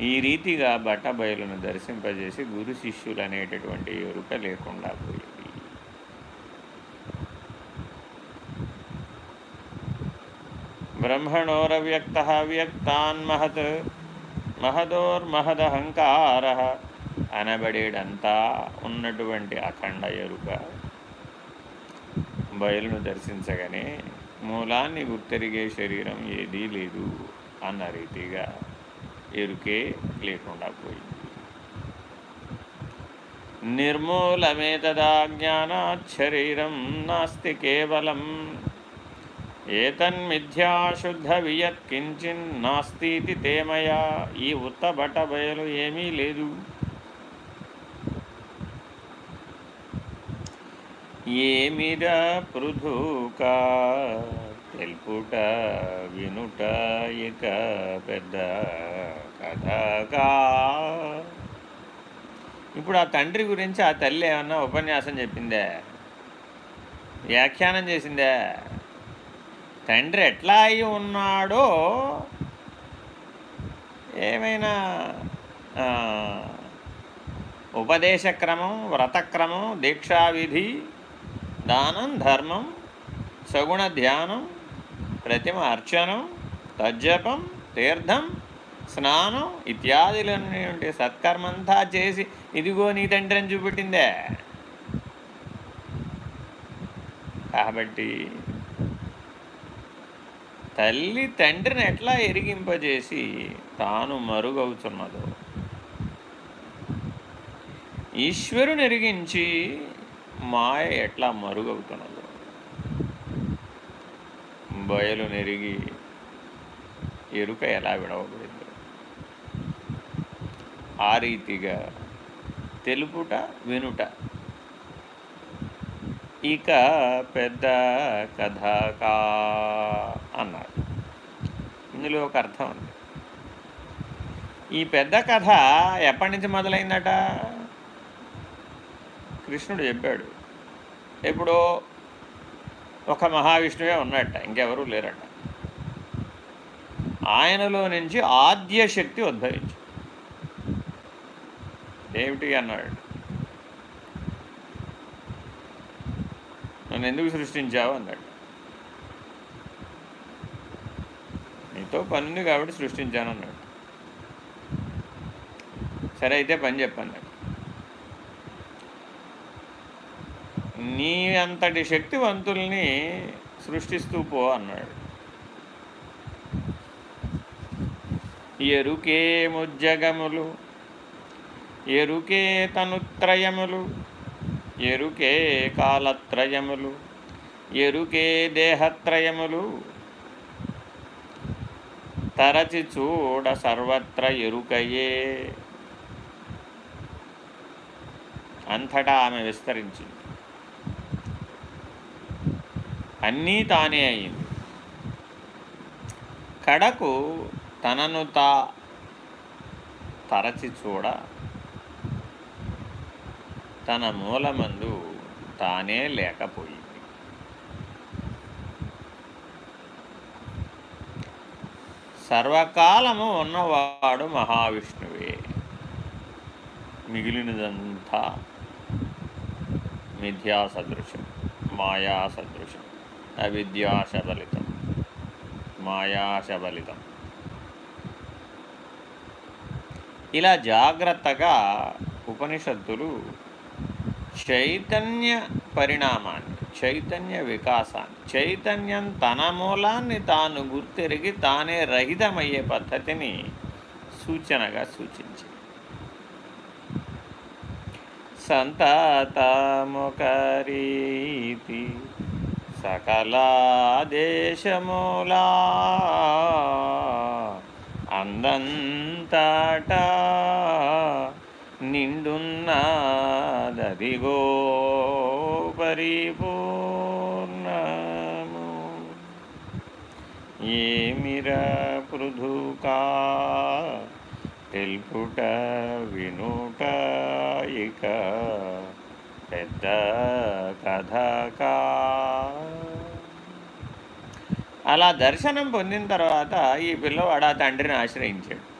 ఈ రీతిగా బట్టబయలును దర్శింపజేసి గురు శిష్యులు అనేటటువంటి ఎరుక లేకుండా పోయింది. బ్రహ్మణోరవ్యక్త వ్యక్తాన్మహత్ మహదోర్మహదహంకార అనబడేడంతా ఉన్నటువంటి అఖండ ఎరుక బయలును దర్శించగానే మూలాన్ని గుర్తెరిగే శరీరం ఏదీ లేదు అన్న రీతిగా ఎరుకే లేకుండా పోయింది. నిర్మూలమేతదా నాస్తి కేవలం ఏతన్మిథ్యాశుద్ధ వియత్కించిన్నాస్తి తేమయా? ఈ ఉత్తబట బయలు ఏమీ లేదు. ఏమిరా పృథుక తెలుపుట వినుట ఇక పెద్ద కథగా ఇప్పుడు ఆ తండ్రి గురించి ఆ తల్లి ఏమన్నా ఉపన్యాసం చెప్పిందే? వ్యాఖ్యానం చేసిందే? తండ్రి ఎట్లా అయి ఉన్నాడో ఏమైనా ఉపదేశక్రమం వ్రతక్రమం దీక్షావిధి దానం ధర్మం సగుణ ధ్యానం ప్రతిమ అర్చనం తజ్జపం తీర్థం స్నానం ఇత్యాదులన్నీ సత్కర్మంతా చేసి ఇదిగో నీ తండ్రి అని చూపెట్టిందే. కాబట్టి తల్లి తండ్రిని ఎట్లా ఎరిగింపజేసి తాను మరుగవుతున్నదో ఈశ్వరుని ఎరిగించి మాయ ఎట్లా మరుగవుతున్నదో. బయలు నెరిగి ఎరుక ఎలా విడవబడిందో. ఆ రీతిగా తెలుపుట వినుట. ఇక పెద్ద కథకా అన్నారు ఇందులో ఒక అర్థం ఉంది. ఈ పెద్ద కథ ఎప్పటి నుంచి మొదలైందట? కృష్ణుడు చెప్పాడు. ఇప్పుడు ఒక మహావిష్ణువే ఉన్నట్ట ఇంకెవరూ లేరట. ఆయనలో నుంచి ఆద్యశక్తి ఉద్భవించు ఉద్భవించి ఏమిటి అన్నాడు? నన్ను ఎందుకు సృష్టించావు అన్నాడు. నీతో పని ఉంది కాబట్టి సృష్టించాను అన్నాడు. సరే అయితే పని చెప్పన్నాడు నీ అంతటి శక్తివంతుల్ని సృష్టిస్తూ పో అన్నాడు. ఎరుకే ముజ్జగములు ఎరుకే తనుత్రయములు ఎరుకే కాలత్రయములు ఎరుకే దేహత్రయములు తరచి చూడ సర్వత్ర ఎరుకయే. అంతటా ఆమె విస్తరించింది. అన్నీ తానే అయింది కడకు తనను తా తరచి చూడ తన మూలమందు తానే లేకపోయింది. సర్వకాలము ఉన్నవాడు మహావిష్ణువే. మిగిలినదంతా మిథ్యా సదృశం మాయా సదృశం అవిద్యాశబలితం. మాయాశబలితం. ఇలా జాగ్రత్తగా ఉపనిషత్తులు చైతన్య పరిణామాన్ని చైతన్య వికాసాన్ని చైతన్యం తన మూలాన్ని తాను గుర్తెరిగి తానే రహితమయ్యే పద్ధతిని సూచనగా సూచించి సంతాతముఖరీతి సకలాదేశమూలా అందంతట నిండున్నదదిగో పరిపూర్ణము. ఏమిర పృథుకా తెలుపుట వినుట ఇక పెద్ద కథకా అలా దర్శనం పొందిన తర్వాత ఈ పిల్లవాడు ఆ తండ్రిని ఆశ్రయించాడు.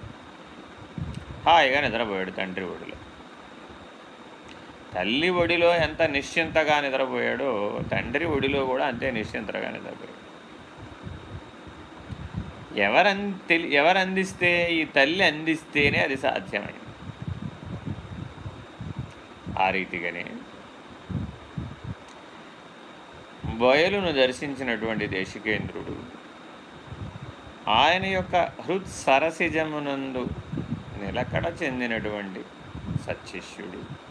హాయిగా నిద్రపోయాడు తండ్రి ఒడిలో. తల్లి ఒడిలో ఎంత నిశ్చింతగా నిద్రపోయాడో తండ్రి ఒడిలో కూడా అంతే నిశ్చింతగా నిద్రపోయాడు. ఎవరన్ తెలి ఎవరందిస్తే ఈ తల్లి అందిస్తేనే అది సాధ్యమైంది. ఆ రీతిగానే బయలును దర్శించినటువంటి దేశికేంద్రుడు. ఆయన యొక్క హృత్ సరసిజమునందు నిలకడ చెందినటువంటి సత్యశిష్యుడు.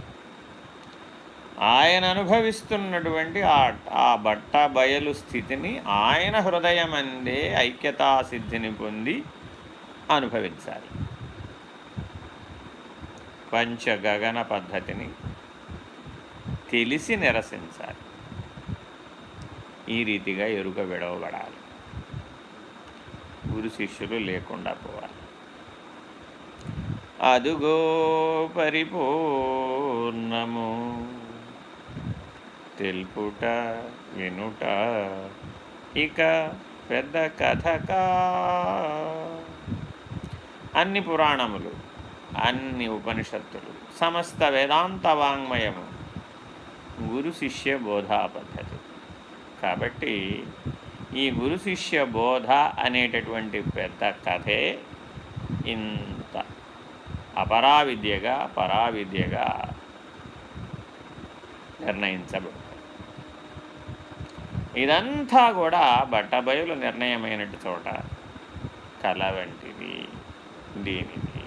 ఆయన అనుభవిస్తున్నటువంటి ఆ ఆ బట్ట బయలు స్థితిని ఆయన హృదయం అందే ఐక్యతా సిద్ధిని పొంది అనుభవించాలి. పంచగగన పద్ధతిని తెలిసి నిరసించాలి. ఈ రీతిగా ఎరుక విడవబడాలి. గురు శిష్యులు లేకుండా పోవాలి. అదుగో పరిపూర్ణము. తెలుపుట వినుట ఇక పెద్ద కథకా. అన్ని పురాణములు అన్ని ఉపనిషత్తులు సమస్త వేదాంత వాంగ్మయము గురు శిష్య బోధా పద్ధతి. కాబట్టి ఈ గురు శిష్య బోధ అనేటటువంటి పెద్ద కథే ఇంత. అపరావిద్యగా పరావిద్యగా నిర్ణయించబడింది ఇదంతా కూడా బట్టబయలు నిర్ణయమైనట్టు చోట కళ వంటిది దీనిది.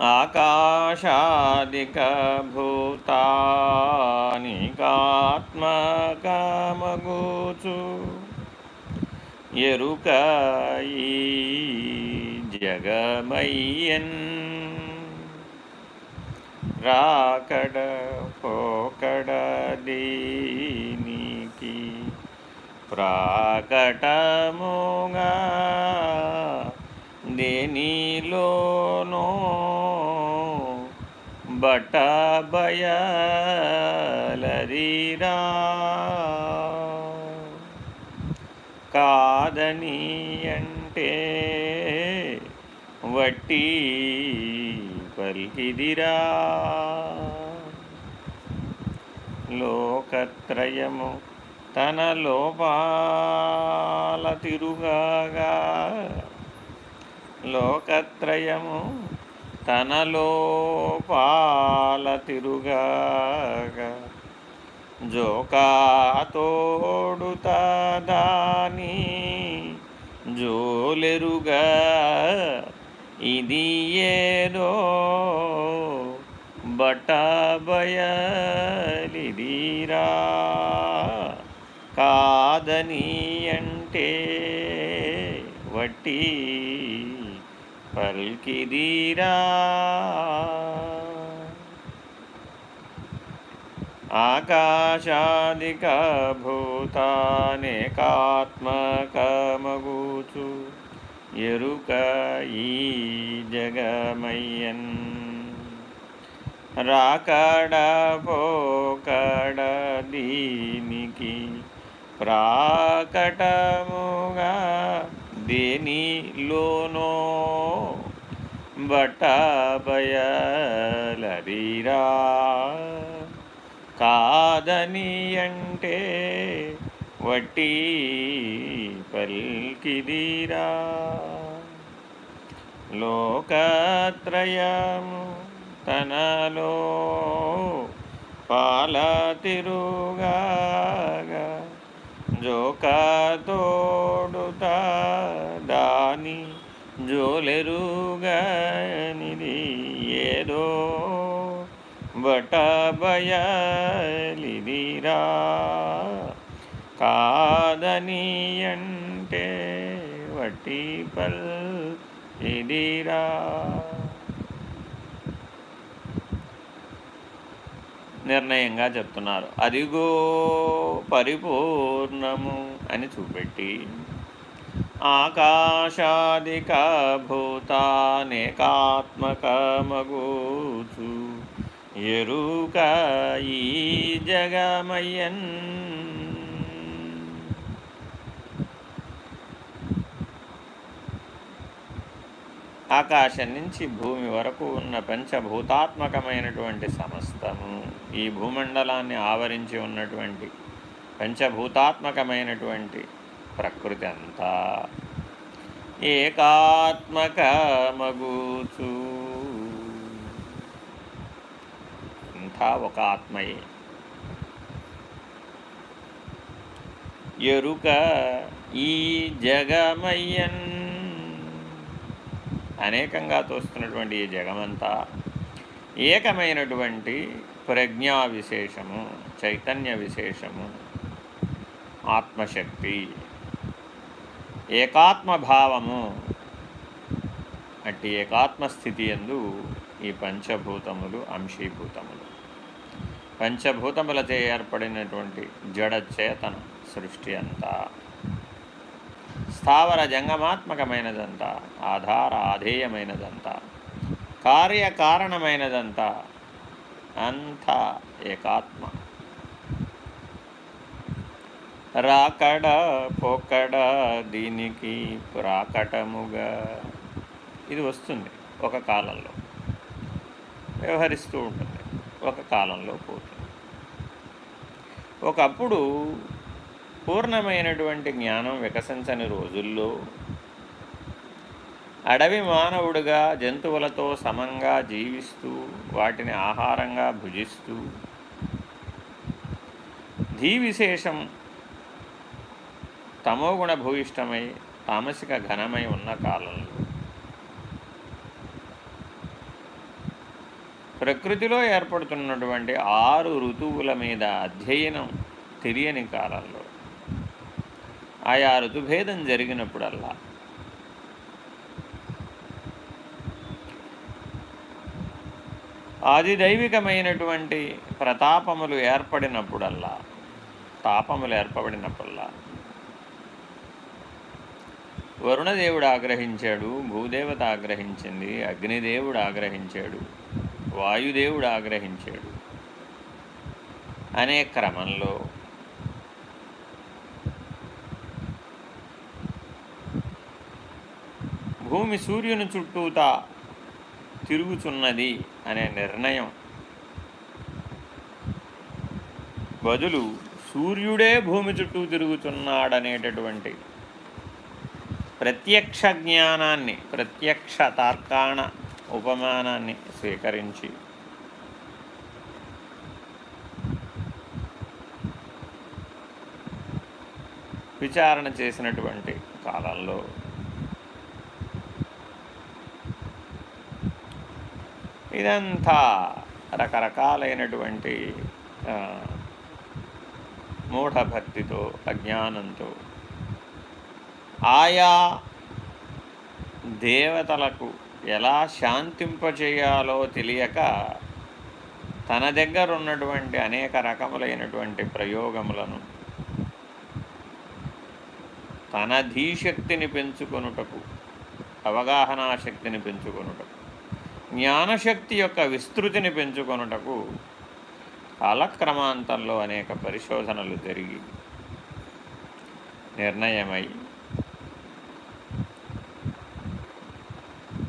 ఆకాశాదిక భూతానికాత్మకమగూచు ఎరుక జగమయ్యన్. రాకడ పోకడ దీనికి ప్రాకటముగా దేనిలోనో బయలరీరా. కాదని అంటే వట్టి పల్కిదిరా. లోకత్రయము తన లోపాల తిరుగాగా. లోకత్రయము తన లోపాల తిరుగాగా జోకాతోడుతదాని జోలెరుగా. ఇది ఏదో బట్టబయలిదిరా కాదని అంటే వట్టి పల్కిదీరా ఆకాశాదిక భూతానేకాత్మకమగూచు ఎరుక ఈ జగమయ్యన్. రాకడ పోకడ దీనికి ప్రాకటముగా దేనిలోనో బట్టబయలరీరా కాదని అంటే వట్టి పల్కిదిరా. లోకత్రయము తనలో పాల తిరుగాగా జోక తోడుతా దాని జోలెరుగనిది ఏదో బయలిదిరా కాదని అంటే వటిపల్ ఇదిరా. నిర్ణయంగా చెప్తున్నారు. అదిగో పరిపూర్ణము అని చూపెట్టి ఆకాశాదిక భూతానేకాత్మకమగూచు ఎరుక ఈ జగమయ్యన్ ఆకాశం నుంచి భూమి వరకు ఉన్న పంచభూతాత్మకమైనటువంటి సమస్తము ఈ భూమండలాన్ని ఆవరించి ఉన్నటువంటి పంచభూతాత్మకమైనటువంటి ప్రకృతి అంతా ఏకాత్మకమగూచు అంతా ఒక ఆత్మయే. ఎరుక ఈ జగమయ్యన్ అనేకంగా తోస్తున్నటువంటి ఈ జగమంతా ఏకమైనటువంటి ప్రజ్ఞా విశేషము చైతన్య విశేషము ఆత్మశక్తి ఏకాత్మభావము అట్టి ఏకాత్మస్థితి ఎందు ఈ పంచభూతములు అంశీభూతములు. పంచభూతములచే ఏర్పడినటువంటి జడచేతన సృష్టి అంతా స్థావర జంగమాత్మకమైనదంతా ఆధార ఆధేయమైనదంతా కార్యకారణమైనదంతా అంతా ఏకాత్మ. రాకడ పోకడ దీనికి ప్రాకటముగా ఇది వస్తుంది ఒక కాలంలో. వ్యవహరిస్తూ ఉంటుంది ఒక కాలంలో పోతుంది. ఒకప్పుడు పూర్ణమైనటువంటి జ్ఞానం వికసించని రోజుల్లో అడవి మానవుడుగా జంతువులతో సమంగా జీవిస్తూ వాటిని ఆహారంగా భుజిస్తూ ధీవిశేషం తమోగుణ భూయిష్టమై తామసిక ఘనమై ఉన్న కాలంలో. ప్రకృతిలో ఏర్పడుతున్నటువంటి ఆరు ఋతువుల మీద అధ్యయనం తెలియని కాలంలో. ఆయా ఋతుభేదం జరిగినప్పుడల్లా. ఆదిదైవికమైనటువంటి ప్రతాపములు ఏర్పడినప్పుడల్లా తాపములు ఏర్పడినప్పుడల్లా వరుణదేవుడు ఆగ్రహించాడు భూదేవత ఆగ్రహించింది అగ్నిదేవుడు ఆగ్రహించాడు వాయుదేవుడు ఆగ్రహించాడు. అనే క్రమంలో భూమి సూర్యుని చుట్టూతా తిరుగుచున్నది అనే నిర్ణయం. బదులు సూర్యుడే భూమి చుట్టూ తిరుగుచున్నాడనేటటువంటి ప్రత్యక్ష జ్ఞానాన్ని ప్రత్యక్ష తార్కాణ ఉపమానాన్ని స్వీకరించి విచారణ చేసినటువంటి కాలంలో ఇదంతా రకరకాలైనటువంటి మూఢభక్తితో అజ్ఞానంతో ఆయా దేవతలకు ఎలా శాంతింపచేయాలో తెలియక తన దగ్గర ఉన్నటువంటి అనేక రకములైనటువంటి ప్రయోగములను తన ధీశక్తిని పెంచుకొనుటకు అవగాహనా శక్తిని పెంచుకొనుటకు జ్ఞానశక్తి యొక్క విస్తృతిని పెంచుకొనుటకు కాలక్రమాంతంలో అనేక పరిశోధనలు జరిగి నిర్ణయమై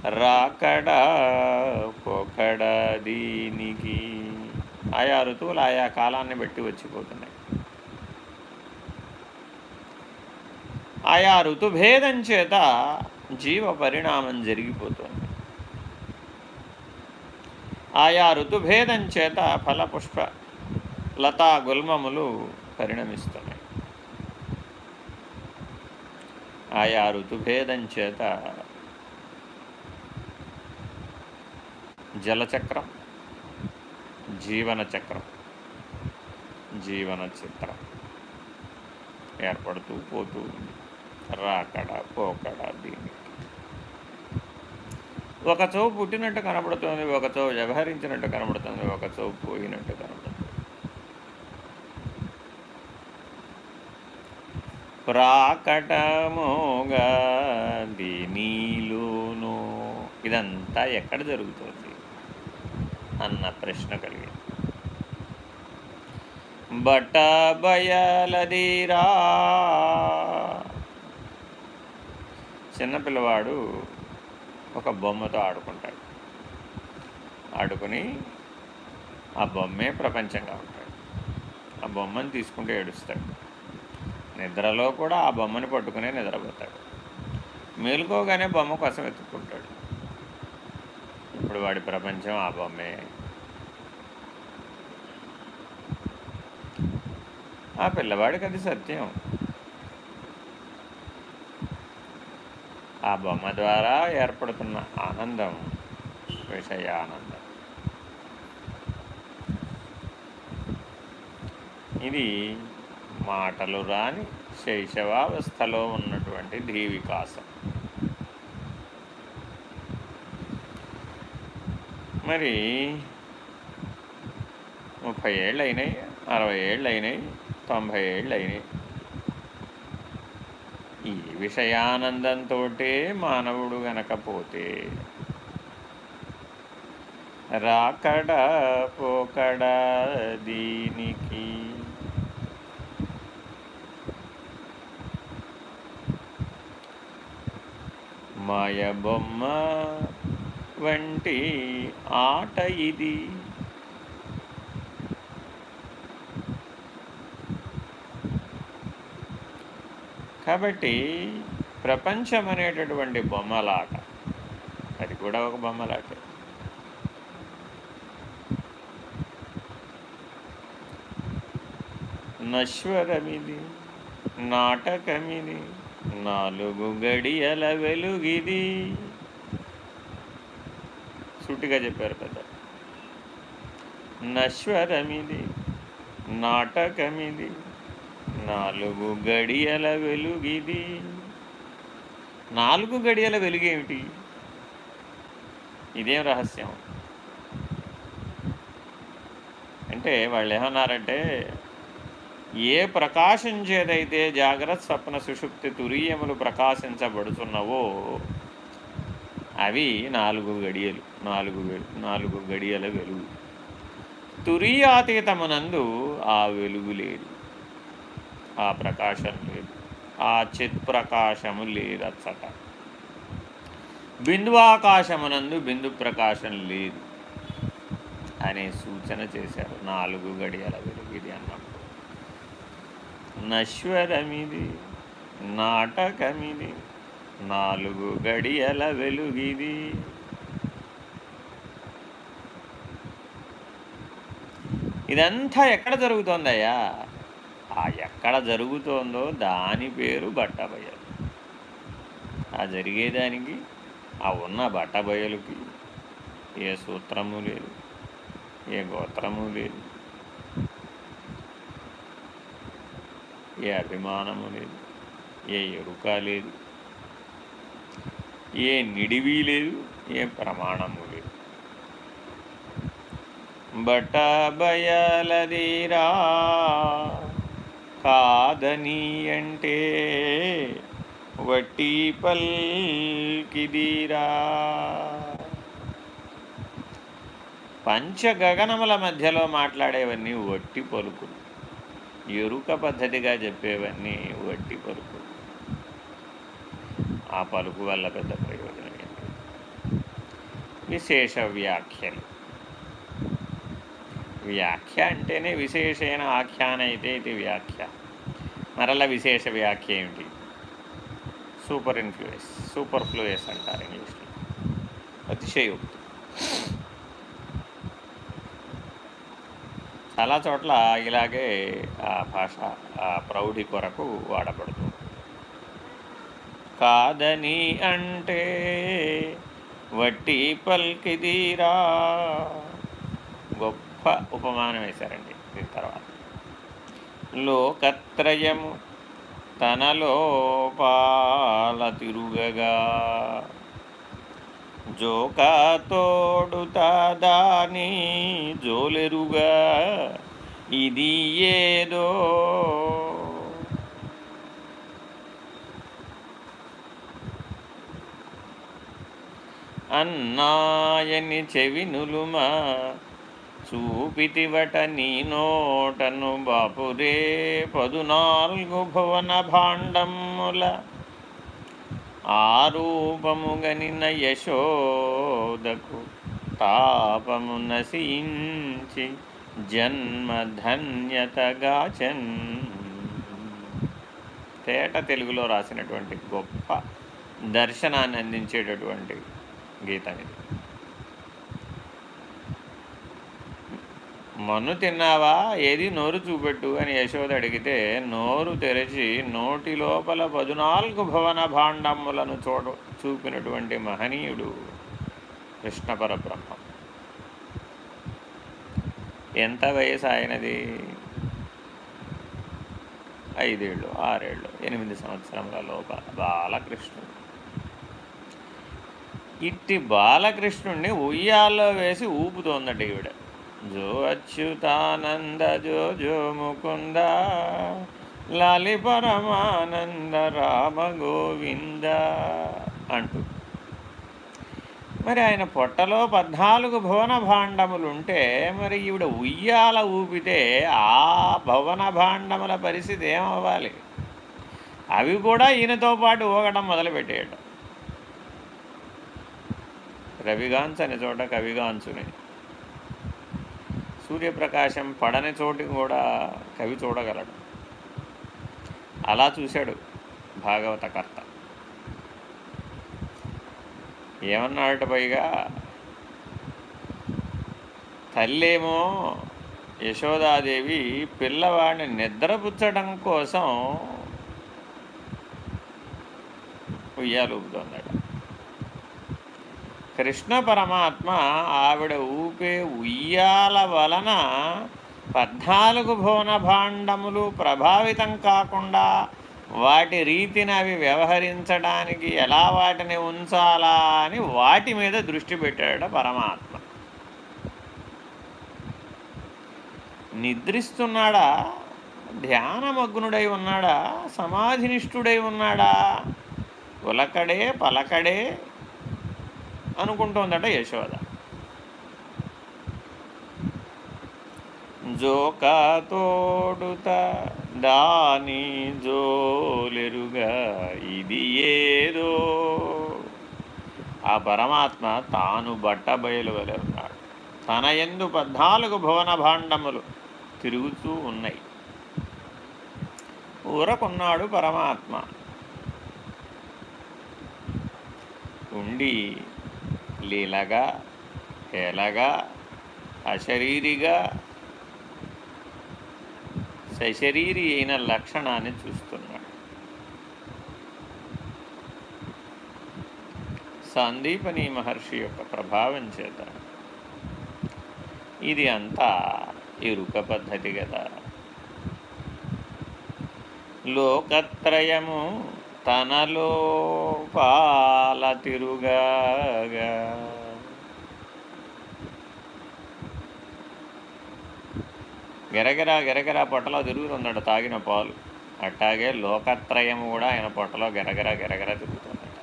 రాకడా పొకడా దీనికి ఆయా ఋతువులు ఆయా కాలాన్ని బట్టి వచ్చిపోతున్నాయి. ఆయా ఋతుభేదం చేత జీవ పరిణామం జరిగిపోతుంది. ఆయా ఋతుభేదం చేత ఫలపుష్ప లతా గుల్మములు పరిణమిస్తున్నాయి ఆయా ఋతుభేదం చేత జలచక్రం జీవన చక్రం జీవన చిత్రం ఏర్పడుతూ పోతూ రాకడ పోకడ దీనికి ఒకచో పుట్టినట్టు కనబడుతుంది ఒకచో వ్యవహరించినట్టు కనబడుతుంది ఒకచో పోయినట్టు కనబడుతుంది. ప్రాకటమోగా దీనిలోనూ ఇదంతా ఎక్కడ జరుగుతుంది? అన్న ప్రశ్న కలిగింది. బట్ట బయలదీరా చిన్నపిల్లవాడు ఒక బొమ్మతో ఆడుకుంటాడు. ఆడుకుని ఆ బొమ్మే ప్రపంచంగా ఉంటాడు. ఆ బొమ్మను తీసుకుంటే ఏడుస్తాడు. నిద్రలో కూడా ఆ బొమ్మని పట్టుకునే నిద్రపోతాడు. మేలుకోగానే బొమ్మ కోసం వెతుక్కుంటాడు. ఇప్పుడు వాడి ప్రపంచం ఆ బొమ్మే. ఆ పిల్లవాడికి అది సత్యం. ఆ బొమ్మ ద్వారా ఏర్పడుతున్న ఆనందం విషయానందం. ఇది మాటలు రాని శైశవావస్థలో ఉన్నటువంటి ధీవికాసం. మరి ముప్పై ఏళ్ళు అయినాయి అరవై ఏళ్ళు అయినాయి తొంభై ఏళ్ళు అయినాయి ఈ విషయానందంతో మానవుడు గనకపోతే రాకడ పోకడ దీనికి. మాయ బొమ్మ వంటి ఆట ఇది. కాబట్టి ప్రపంచం అనేటటువంటి బొమ్మలాట. అది కూడా ఒక బొమ్మలాట. నశ్వరమిది నాటకమిది నాలుగు గడియల వెలుగిది. సూటిగా చెప్పారు పెద్ద. నశ్వరమిది నాటకమిది నాలుగు గడియల వెలుగిది. నాలుగు గడియల వెలుగేమిటి? ఇదేం రహస్యం? అంటే వాళ్ళు ఏమన్నారంటే ఏ ప్రకాశం చేదైతే జాగ్రత్త స్వప్న సుషుప్తి తురీయములు ప్రకాశించబడుతున్నవో అవి నాలుగు గడియలు నాలుగు నాలుగు గడియల వెలుగు. తురీయాతీతమునందు ఆ వెలుగు లేదు. ఆ ప్రకాశం లేదు. ఆ చిత్ప్రకాశము లేదచ్చట బిందువాకాశమునందు బిందు ప్రకాశం లేదు అనే సూచన చేశారు. నాలుగు గడియల వెలుగుది అన్నప్పుడు. నశ్వరమిది నాటకమిది నాలుగు గడియల వెలుగిది ఇదంతా ఎక్కడ జరుగుతోందయ్యా? ఆ ఎక్కడ జరుగుతోందో దాని పేరు బట్టబయలు. ఆ జరిగేదానికి ఆ ఉన్న బట్టబయలుకి ఏ సూత్రము లేదు ఏ గోత్రము లేదు ఏ అభిమానము లేదు ఏ ఎరుక లేదు ఏ నిడివి లేదు ఏ ప్రమాణము లేదు. బట్ట బయలదీరా కాదని అంటే వట్టి పల్కిదీరా. పంచగగనముల మధ్యలో మాట్లాడేవన్నీ వట్టి పలుకులు. ఎరుక పద్ధతిగా చెప్పేవన్నీ వట్టి పలుకులు. ఆ పలుకు వల్ల పెద్ద ప్రయోజనం ఏంటి? విశేష వ్యాఖ్యలు. వ్యాఖ్య అంటేనే విశేషమైన ఆఖ్యాన అయితే ఇది వ్యాఖ్య. మరల విశేష వ్యాఖ్య ఏమిటి? సూపర్ ఇన్ఫ్లుయెన్స్ సూపర్ ఫ్లూయస్ అంటారు ఇంగ్లీష్లో. అతిశయోక్తి. చాలా చోట్ల ఇలాగే ఆ భాష ఆ ప్రౌఢి కొరకు వాడబడుతుంది కాదని అంటే వట్టి పల్కిదీరా గొప్ప ఉపమానం వేశారండి దీని తర్వాత. లోకత్రయము తనలో పాల తిరుగగా. జోకా తోడుతా దాని జోలెరుగా. ఇది ఏదో అన్నాయని చెవినులుమా. చూపితివట నీ నోటను బాపురే. పదునాలుగు భువన భాండముల ఆరూపముగనిన యశోదకు తాపము నశించి జన్మధన్యతగాచన్ తేట తెలుగులో రాసినటువంటి గొప్ప దర్శనాన్ని అందించేటటువంటి గీతం ఇది. మన్ను తిన్నావా? ఏది నోరు చూపెట్టు అని యశోద అడిగితే నోరు తెరిచి నోటి లోపల పదునాలుగు భవన భాండములను చూడ చూపినటువంటి మహనీయుడు కృష్ణ పరబ్రహ్మం. ఎంత వయసు ఆయనది? ఐదేళ్ళు ఆరేళ్ళు ఎనిమిది సంవత్సరముల లోపల బాలకృష్ణుడు. ఇట్టి బాలకృష్ణుడిని ఉయ్యాల్లో వేసి ఊపుతోందట ఈవిడ. జో అచ్యుతానంద జో జో ముకుంద లాలి పరమానంద రామ గోవింద అంటూ. మరి ఆయన పొట్టలో పద్నాలుగు భువన భాండములుంటే మరి ఈవిడ ఉయ్యాల ఊపితే ఆ భవన భాండముల పరిస్థితి ఏమవ్వాలి? అవి కూడా ఈయనతో పాటు ఊగడం మొదలుపెట్టేయడం రవిగాంచని చోట కవిగాంచుని సూర్యప్రకాశం పడని చోటి కూడా కవి చూడగలడు. అలా చూశాడు భాగవతకర్త ఏమన్నాడట పైగా? తల్లేమో యశోదాదేవి పిల్లవాడిని నిద్రపుచ్చడం కోసం ఉయ్యాలూపుతోందట. కృష్ణ పరమాత్మ ఆవిడ ఊపే ఉయ్యాల వలన పద్నాలుగు భువన భాండములు ప్రభావితం కాకుండా వాటి రీతిని అవి వ్యవహరించడానికి ఎలా వాటిని ఉంచాలా అని వాటి మీద దృష్టి పెట్టాడు పరమాత్మ. నిద్రిస్తున్నాడా? ధ్యానమగ్నుడై ఉన్నాడా? సమాధినిష్ఠుడై ఉన్నాడా? ఉలకడే పలకడే అనుకుంటోందట యశోద. జోక తోడుత దాని జోలెరుగా ఇది ఏదో. ఆ పరమాత్మ తాను బట్ట బయలువలే ఉన్నాడు. తన ఎందు పద్నాలుగు భువన భాండములు తిరుగుతూ ఉన్నాయి. ఊరకున్నాడు పరమాత్మ. ఉండి లీలగా హేలగా అశరీరిగా సశరీరి అయిన లక్షణాన్ని చూస్తున్నాడు. సందీపని మహర్షి యొక్క ప్రభావం చేత ఇది అంతా ఎరుక పద్ధతి కదా. లోకత్రయము తనలో పాల తిరుగాగా. గెరగెరా గెరగెరా పొట్టలో తిరుగుతుందట తాగిన పాలు. అట్టాగే లోకత్రయం కూడా ఆయన పొట్టలో గెరగెర గెరగెర తిరుగుతుందట.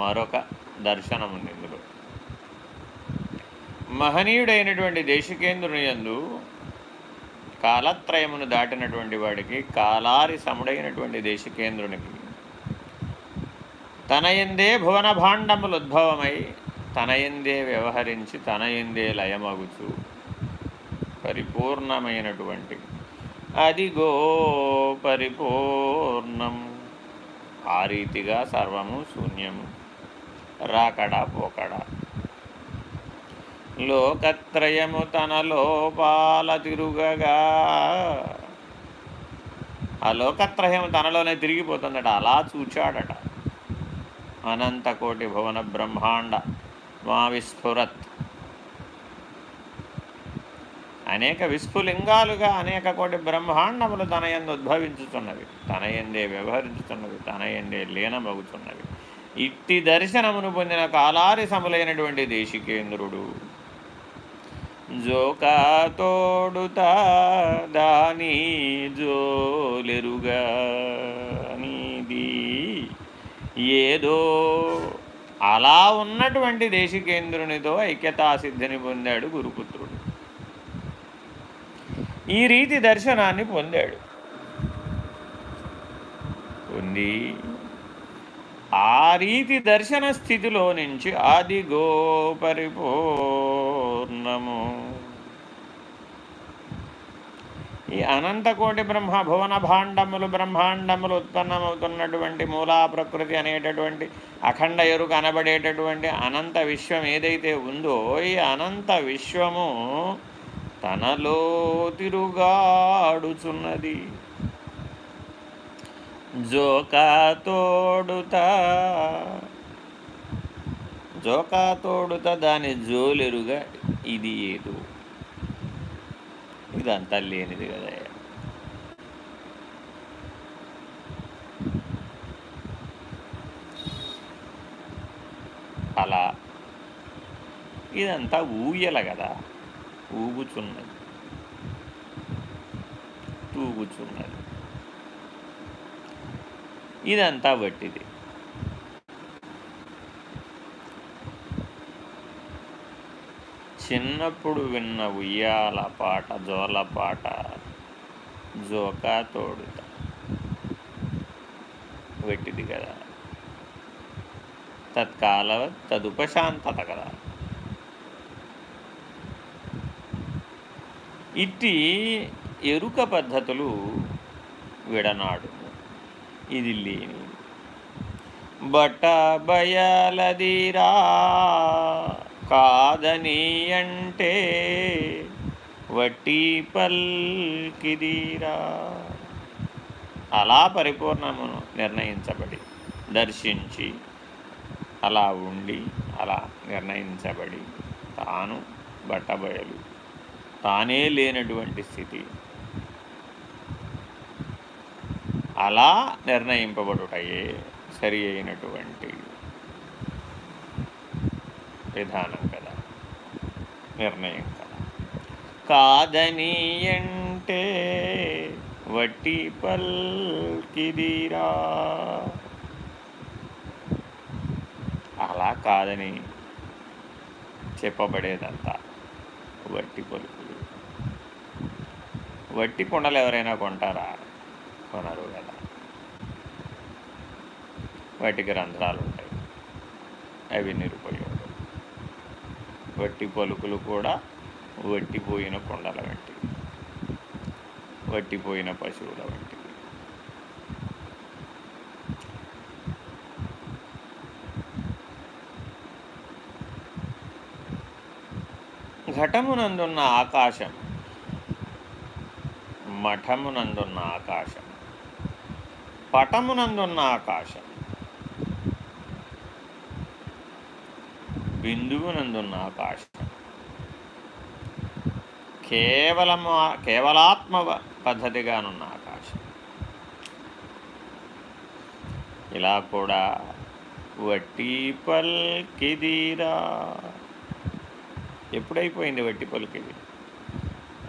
మరొక దర్శనం ఉంది ఇందులో మహనీయుడైనటువంటి దేశికేంద్రుని యందు కాలత్రయమును దాటినటువంటి వాడికి కాలారి సముడైనటువంటి దేశికేంద్రునికి తన ఎందే భువన భాండములు ఉద్భవమై తన ఎందే వ్యవహరించి తన ఎందే లయమగుచు పరిపూర్ణమైనటువంటి. అదిగో పరిపూర్ణం. ఆ రీతిగా సర్వము శూన్యము. రాకడా పోకడా. లోకత్రయము తన లోపాల తిరుగగా ఆ లోకత్రయం తనలోనే తిరిగిపోతుందట అలా చూచాడట. అనంతకోటి భువన బ్రహ్మాండ మా విస్ఫురత్ అనేక విస్ఫులింగాలుగా అనేక కోటి బ్రహ్మాండములు తన ఎందు ఉద్భవించుతున్నవి. తన ఎందే వ్యవహరించుతున్నవి తన ఎందే లీనమగుతున్నవి ఇట్టి దర్శనమును పొందిన కాలారి సములైనటువంటి దేశికేంద్రుడు జోకా తోడుతా దాని జోలెరుగా నీది. ఏదో అలా ఉన్నటువంటి దేశికేంద్రునితో ఐక్యతాసిద్ధిని పొందాడు గురుపుత్రుడు. ఈ రీతి దర్శనాన్ని పొందాడు. పొంది ఆ రీతి దర్శన స్థితిలో నుంచి ఆదిగో పరిపూర్ణము ఈ అనంతకోటి బ్రహ్మ భువన భాండములు బ్రహ్మాండములు ఉత్పన్నమవుతున్నటువంటి మూలా ప్రకృతి అనేటటువంటి అఖండ ఎరుక అనబడేటటువంటి అనంత విశ్వం ఏదైతే ఉందో ఈ అనంత విశ్వము తనలో తిరుగాడుచున్నది. జోకా తోడుతా. జోకా తోడుత దాని జోలెరుగా ఇది ఏదో. ఇదంతా లేనిది కదా. అలా. ఇదంతా ఊయల కదా. ఊగుచున్నది. తూగుచున్నది. ఇదంతా బట్టిది చిన్నప్పుడు విన్న ఉయ్యాల పాట జోల పాట జోకా తోడుత. పెట్టింది కదా. తత్కాల తదుపశాంతత కదా. ఇట్టి ఎరుక పద్ధతులు విడనాడు. ఇది లేని బట్ట బయలదిరా కాదని అంటే వట్టి పల్కిదిరా. అలా పరిపూర్ణమును నిర్ణయించబడి దర్శించి అలా ఉండి అలా నిర్ణయించబడి తాను బట్టబయలు తానే లేనటువంటి స్థితి. అలా నిర్ణయింపబడుటయే సరి అయినటువంటి విధానం కదా. నిర్ణయం కదా. కాదని అంటే వట్టి పల్కిదిరా. అలా కాదని చెప్పబడేదంతా వట్టి పలుకులు. వట్టి కుండలు ఎవరైనా కొంటారా? కొనరు కదా. వాటికి రంధ్రాలు ఉంటాయి అవి నిరుపయోగం. వట్టి పలుకులు కూడా వట్టిపోయిన కొండల వంటివి. వట్టిపోయిన పశువుల వంటివి. ఘటమునందున్న ఆకాశం మఠమునందున్న ఆకాశం పటమునందున్న ఆకాశం బిందువునందున్న ఆకాశం. కేవలము కేవలాత్మ పద్ధతిగానున్న ఆకాశం. ఇలా కూడా వట్టి పల్కిదిరా ఎప్పుడైపోయింది వట్టి పలికిది?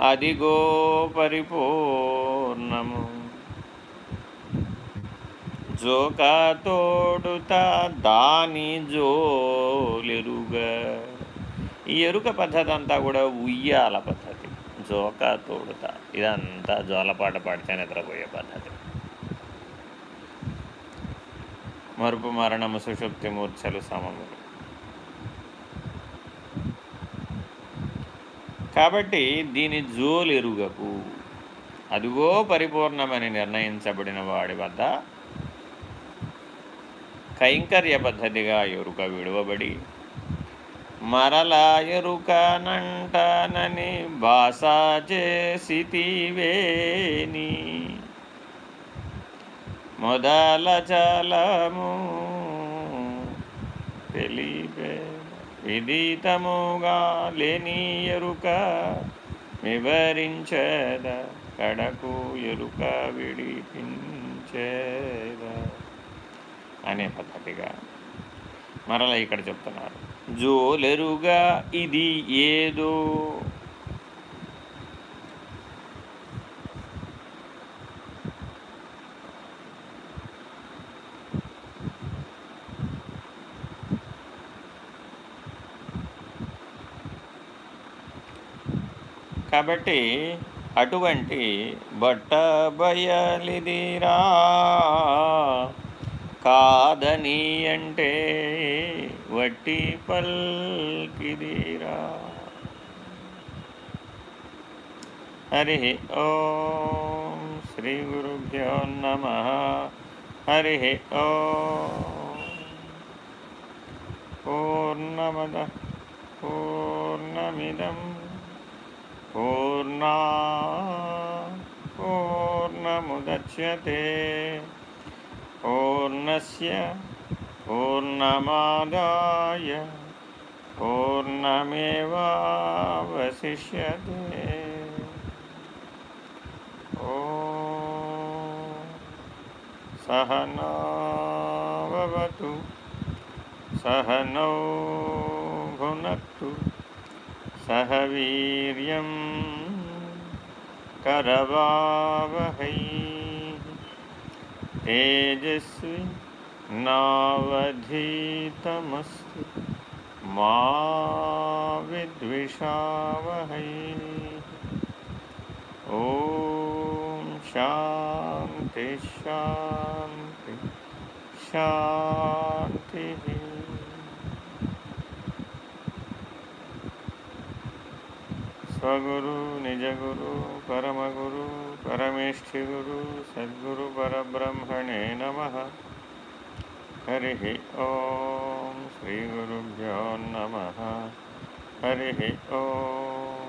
అదిగో పరిపూర్ణము. జోక తోడుత దాని జోలెరుగా. ఈ ఎరుక పద్ధతి అంతా కూడా ఉయ్యాల పద్ధతి. జోక తోడుత. ఇదంతా జోలపాట పాడితే నిద్రపోయే పద్ధతి. మరుపు మరణము సుషుప్తి మూర్ఛలు సమములు కాబట్టి దీని జోలెరుగకు అదిగో పరిపూర్ణమని నిర్ణయించబడిన వాడి వద్ద కైంకర్య పద్ధతిగా ఎరుక విడువబడి మరలా ఎరుకనంటనని భాష చేసితివేని. మొదల చలము తెలిపే విదితముగా లేని ఎరుక వివరించేద కడకు ఎరుక విడిపించేద. అనే పద్ధతిగా మరలా ఇక్కడ చెప్తున్నారు. జోలెరుగా ఇది ఏదో కాబట్టి అటువంటి బట్ట బయలిదిరా కాదని అంటే వట్టి పల్కిదిరా. హరి ఓం శ్రీ గురుభ్యో నమ. హరి ఓ. పూర్ణమద పూర్ణమిదం. పూర్ణా పూర్ణముద్యతే. पूर्णस्य पूर्णमादाय पूर्णमेवावशिष्यते। सहनावतु सहनौ भुनक्तु सह वीर्यं करवावहै। तेजस्वी नावधीतमस्तु मा विद्विषावहै। शांति शांति शान्तिः। స్వగురు నిజగురు పరమగురు పరమేష్ఠిగురు సద్గురు పరబ్రహ్మణే నమ। హరి ఓం శ్రీ గురుభ్యో నమ। హరి ఓం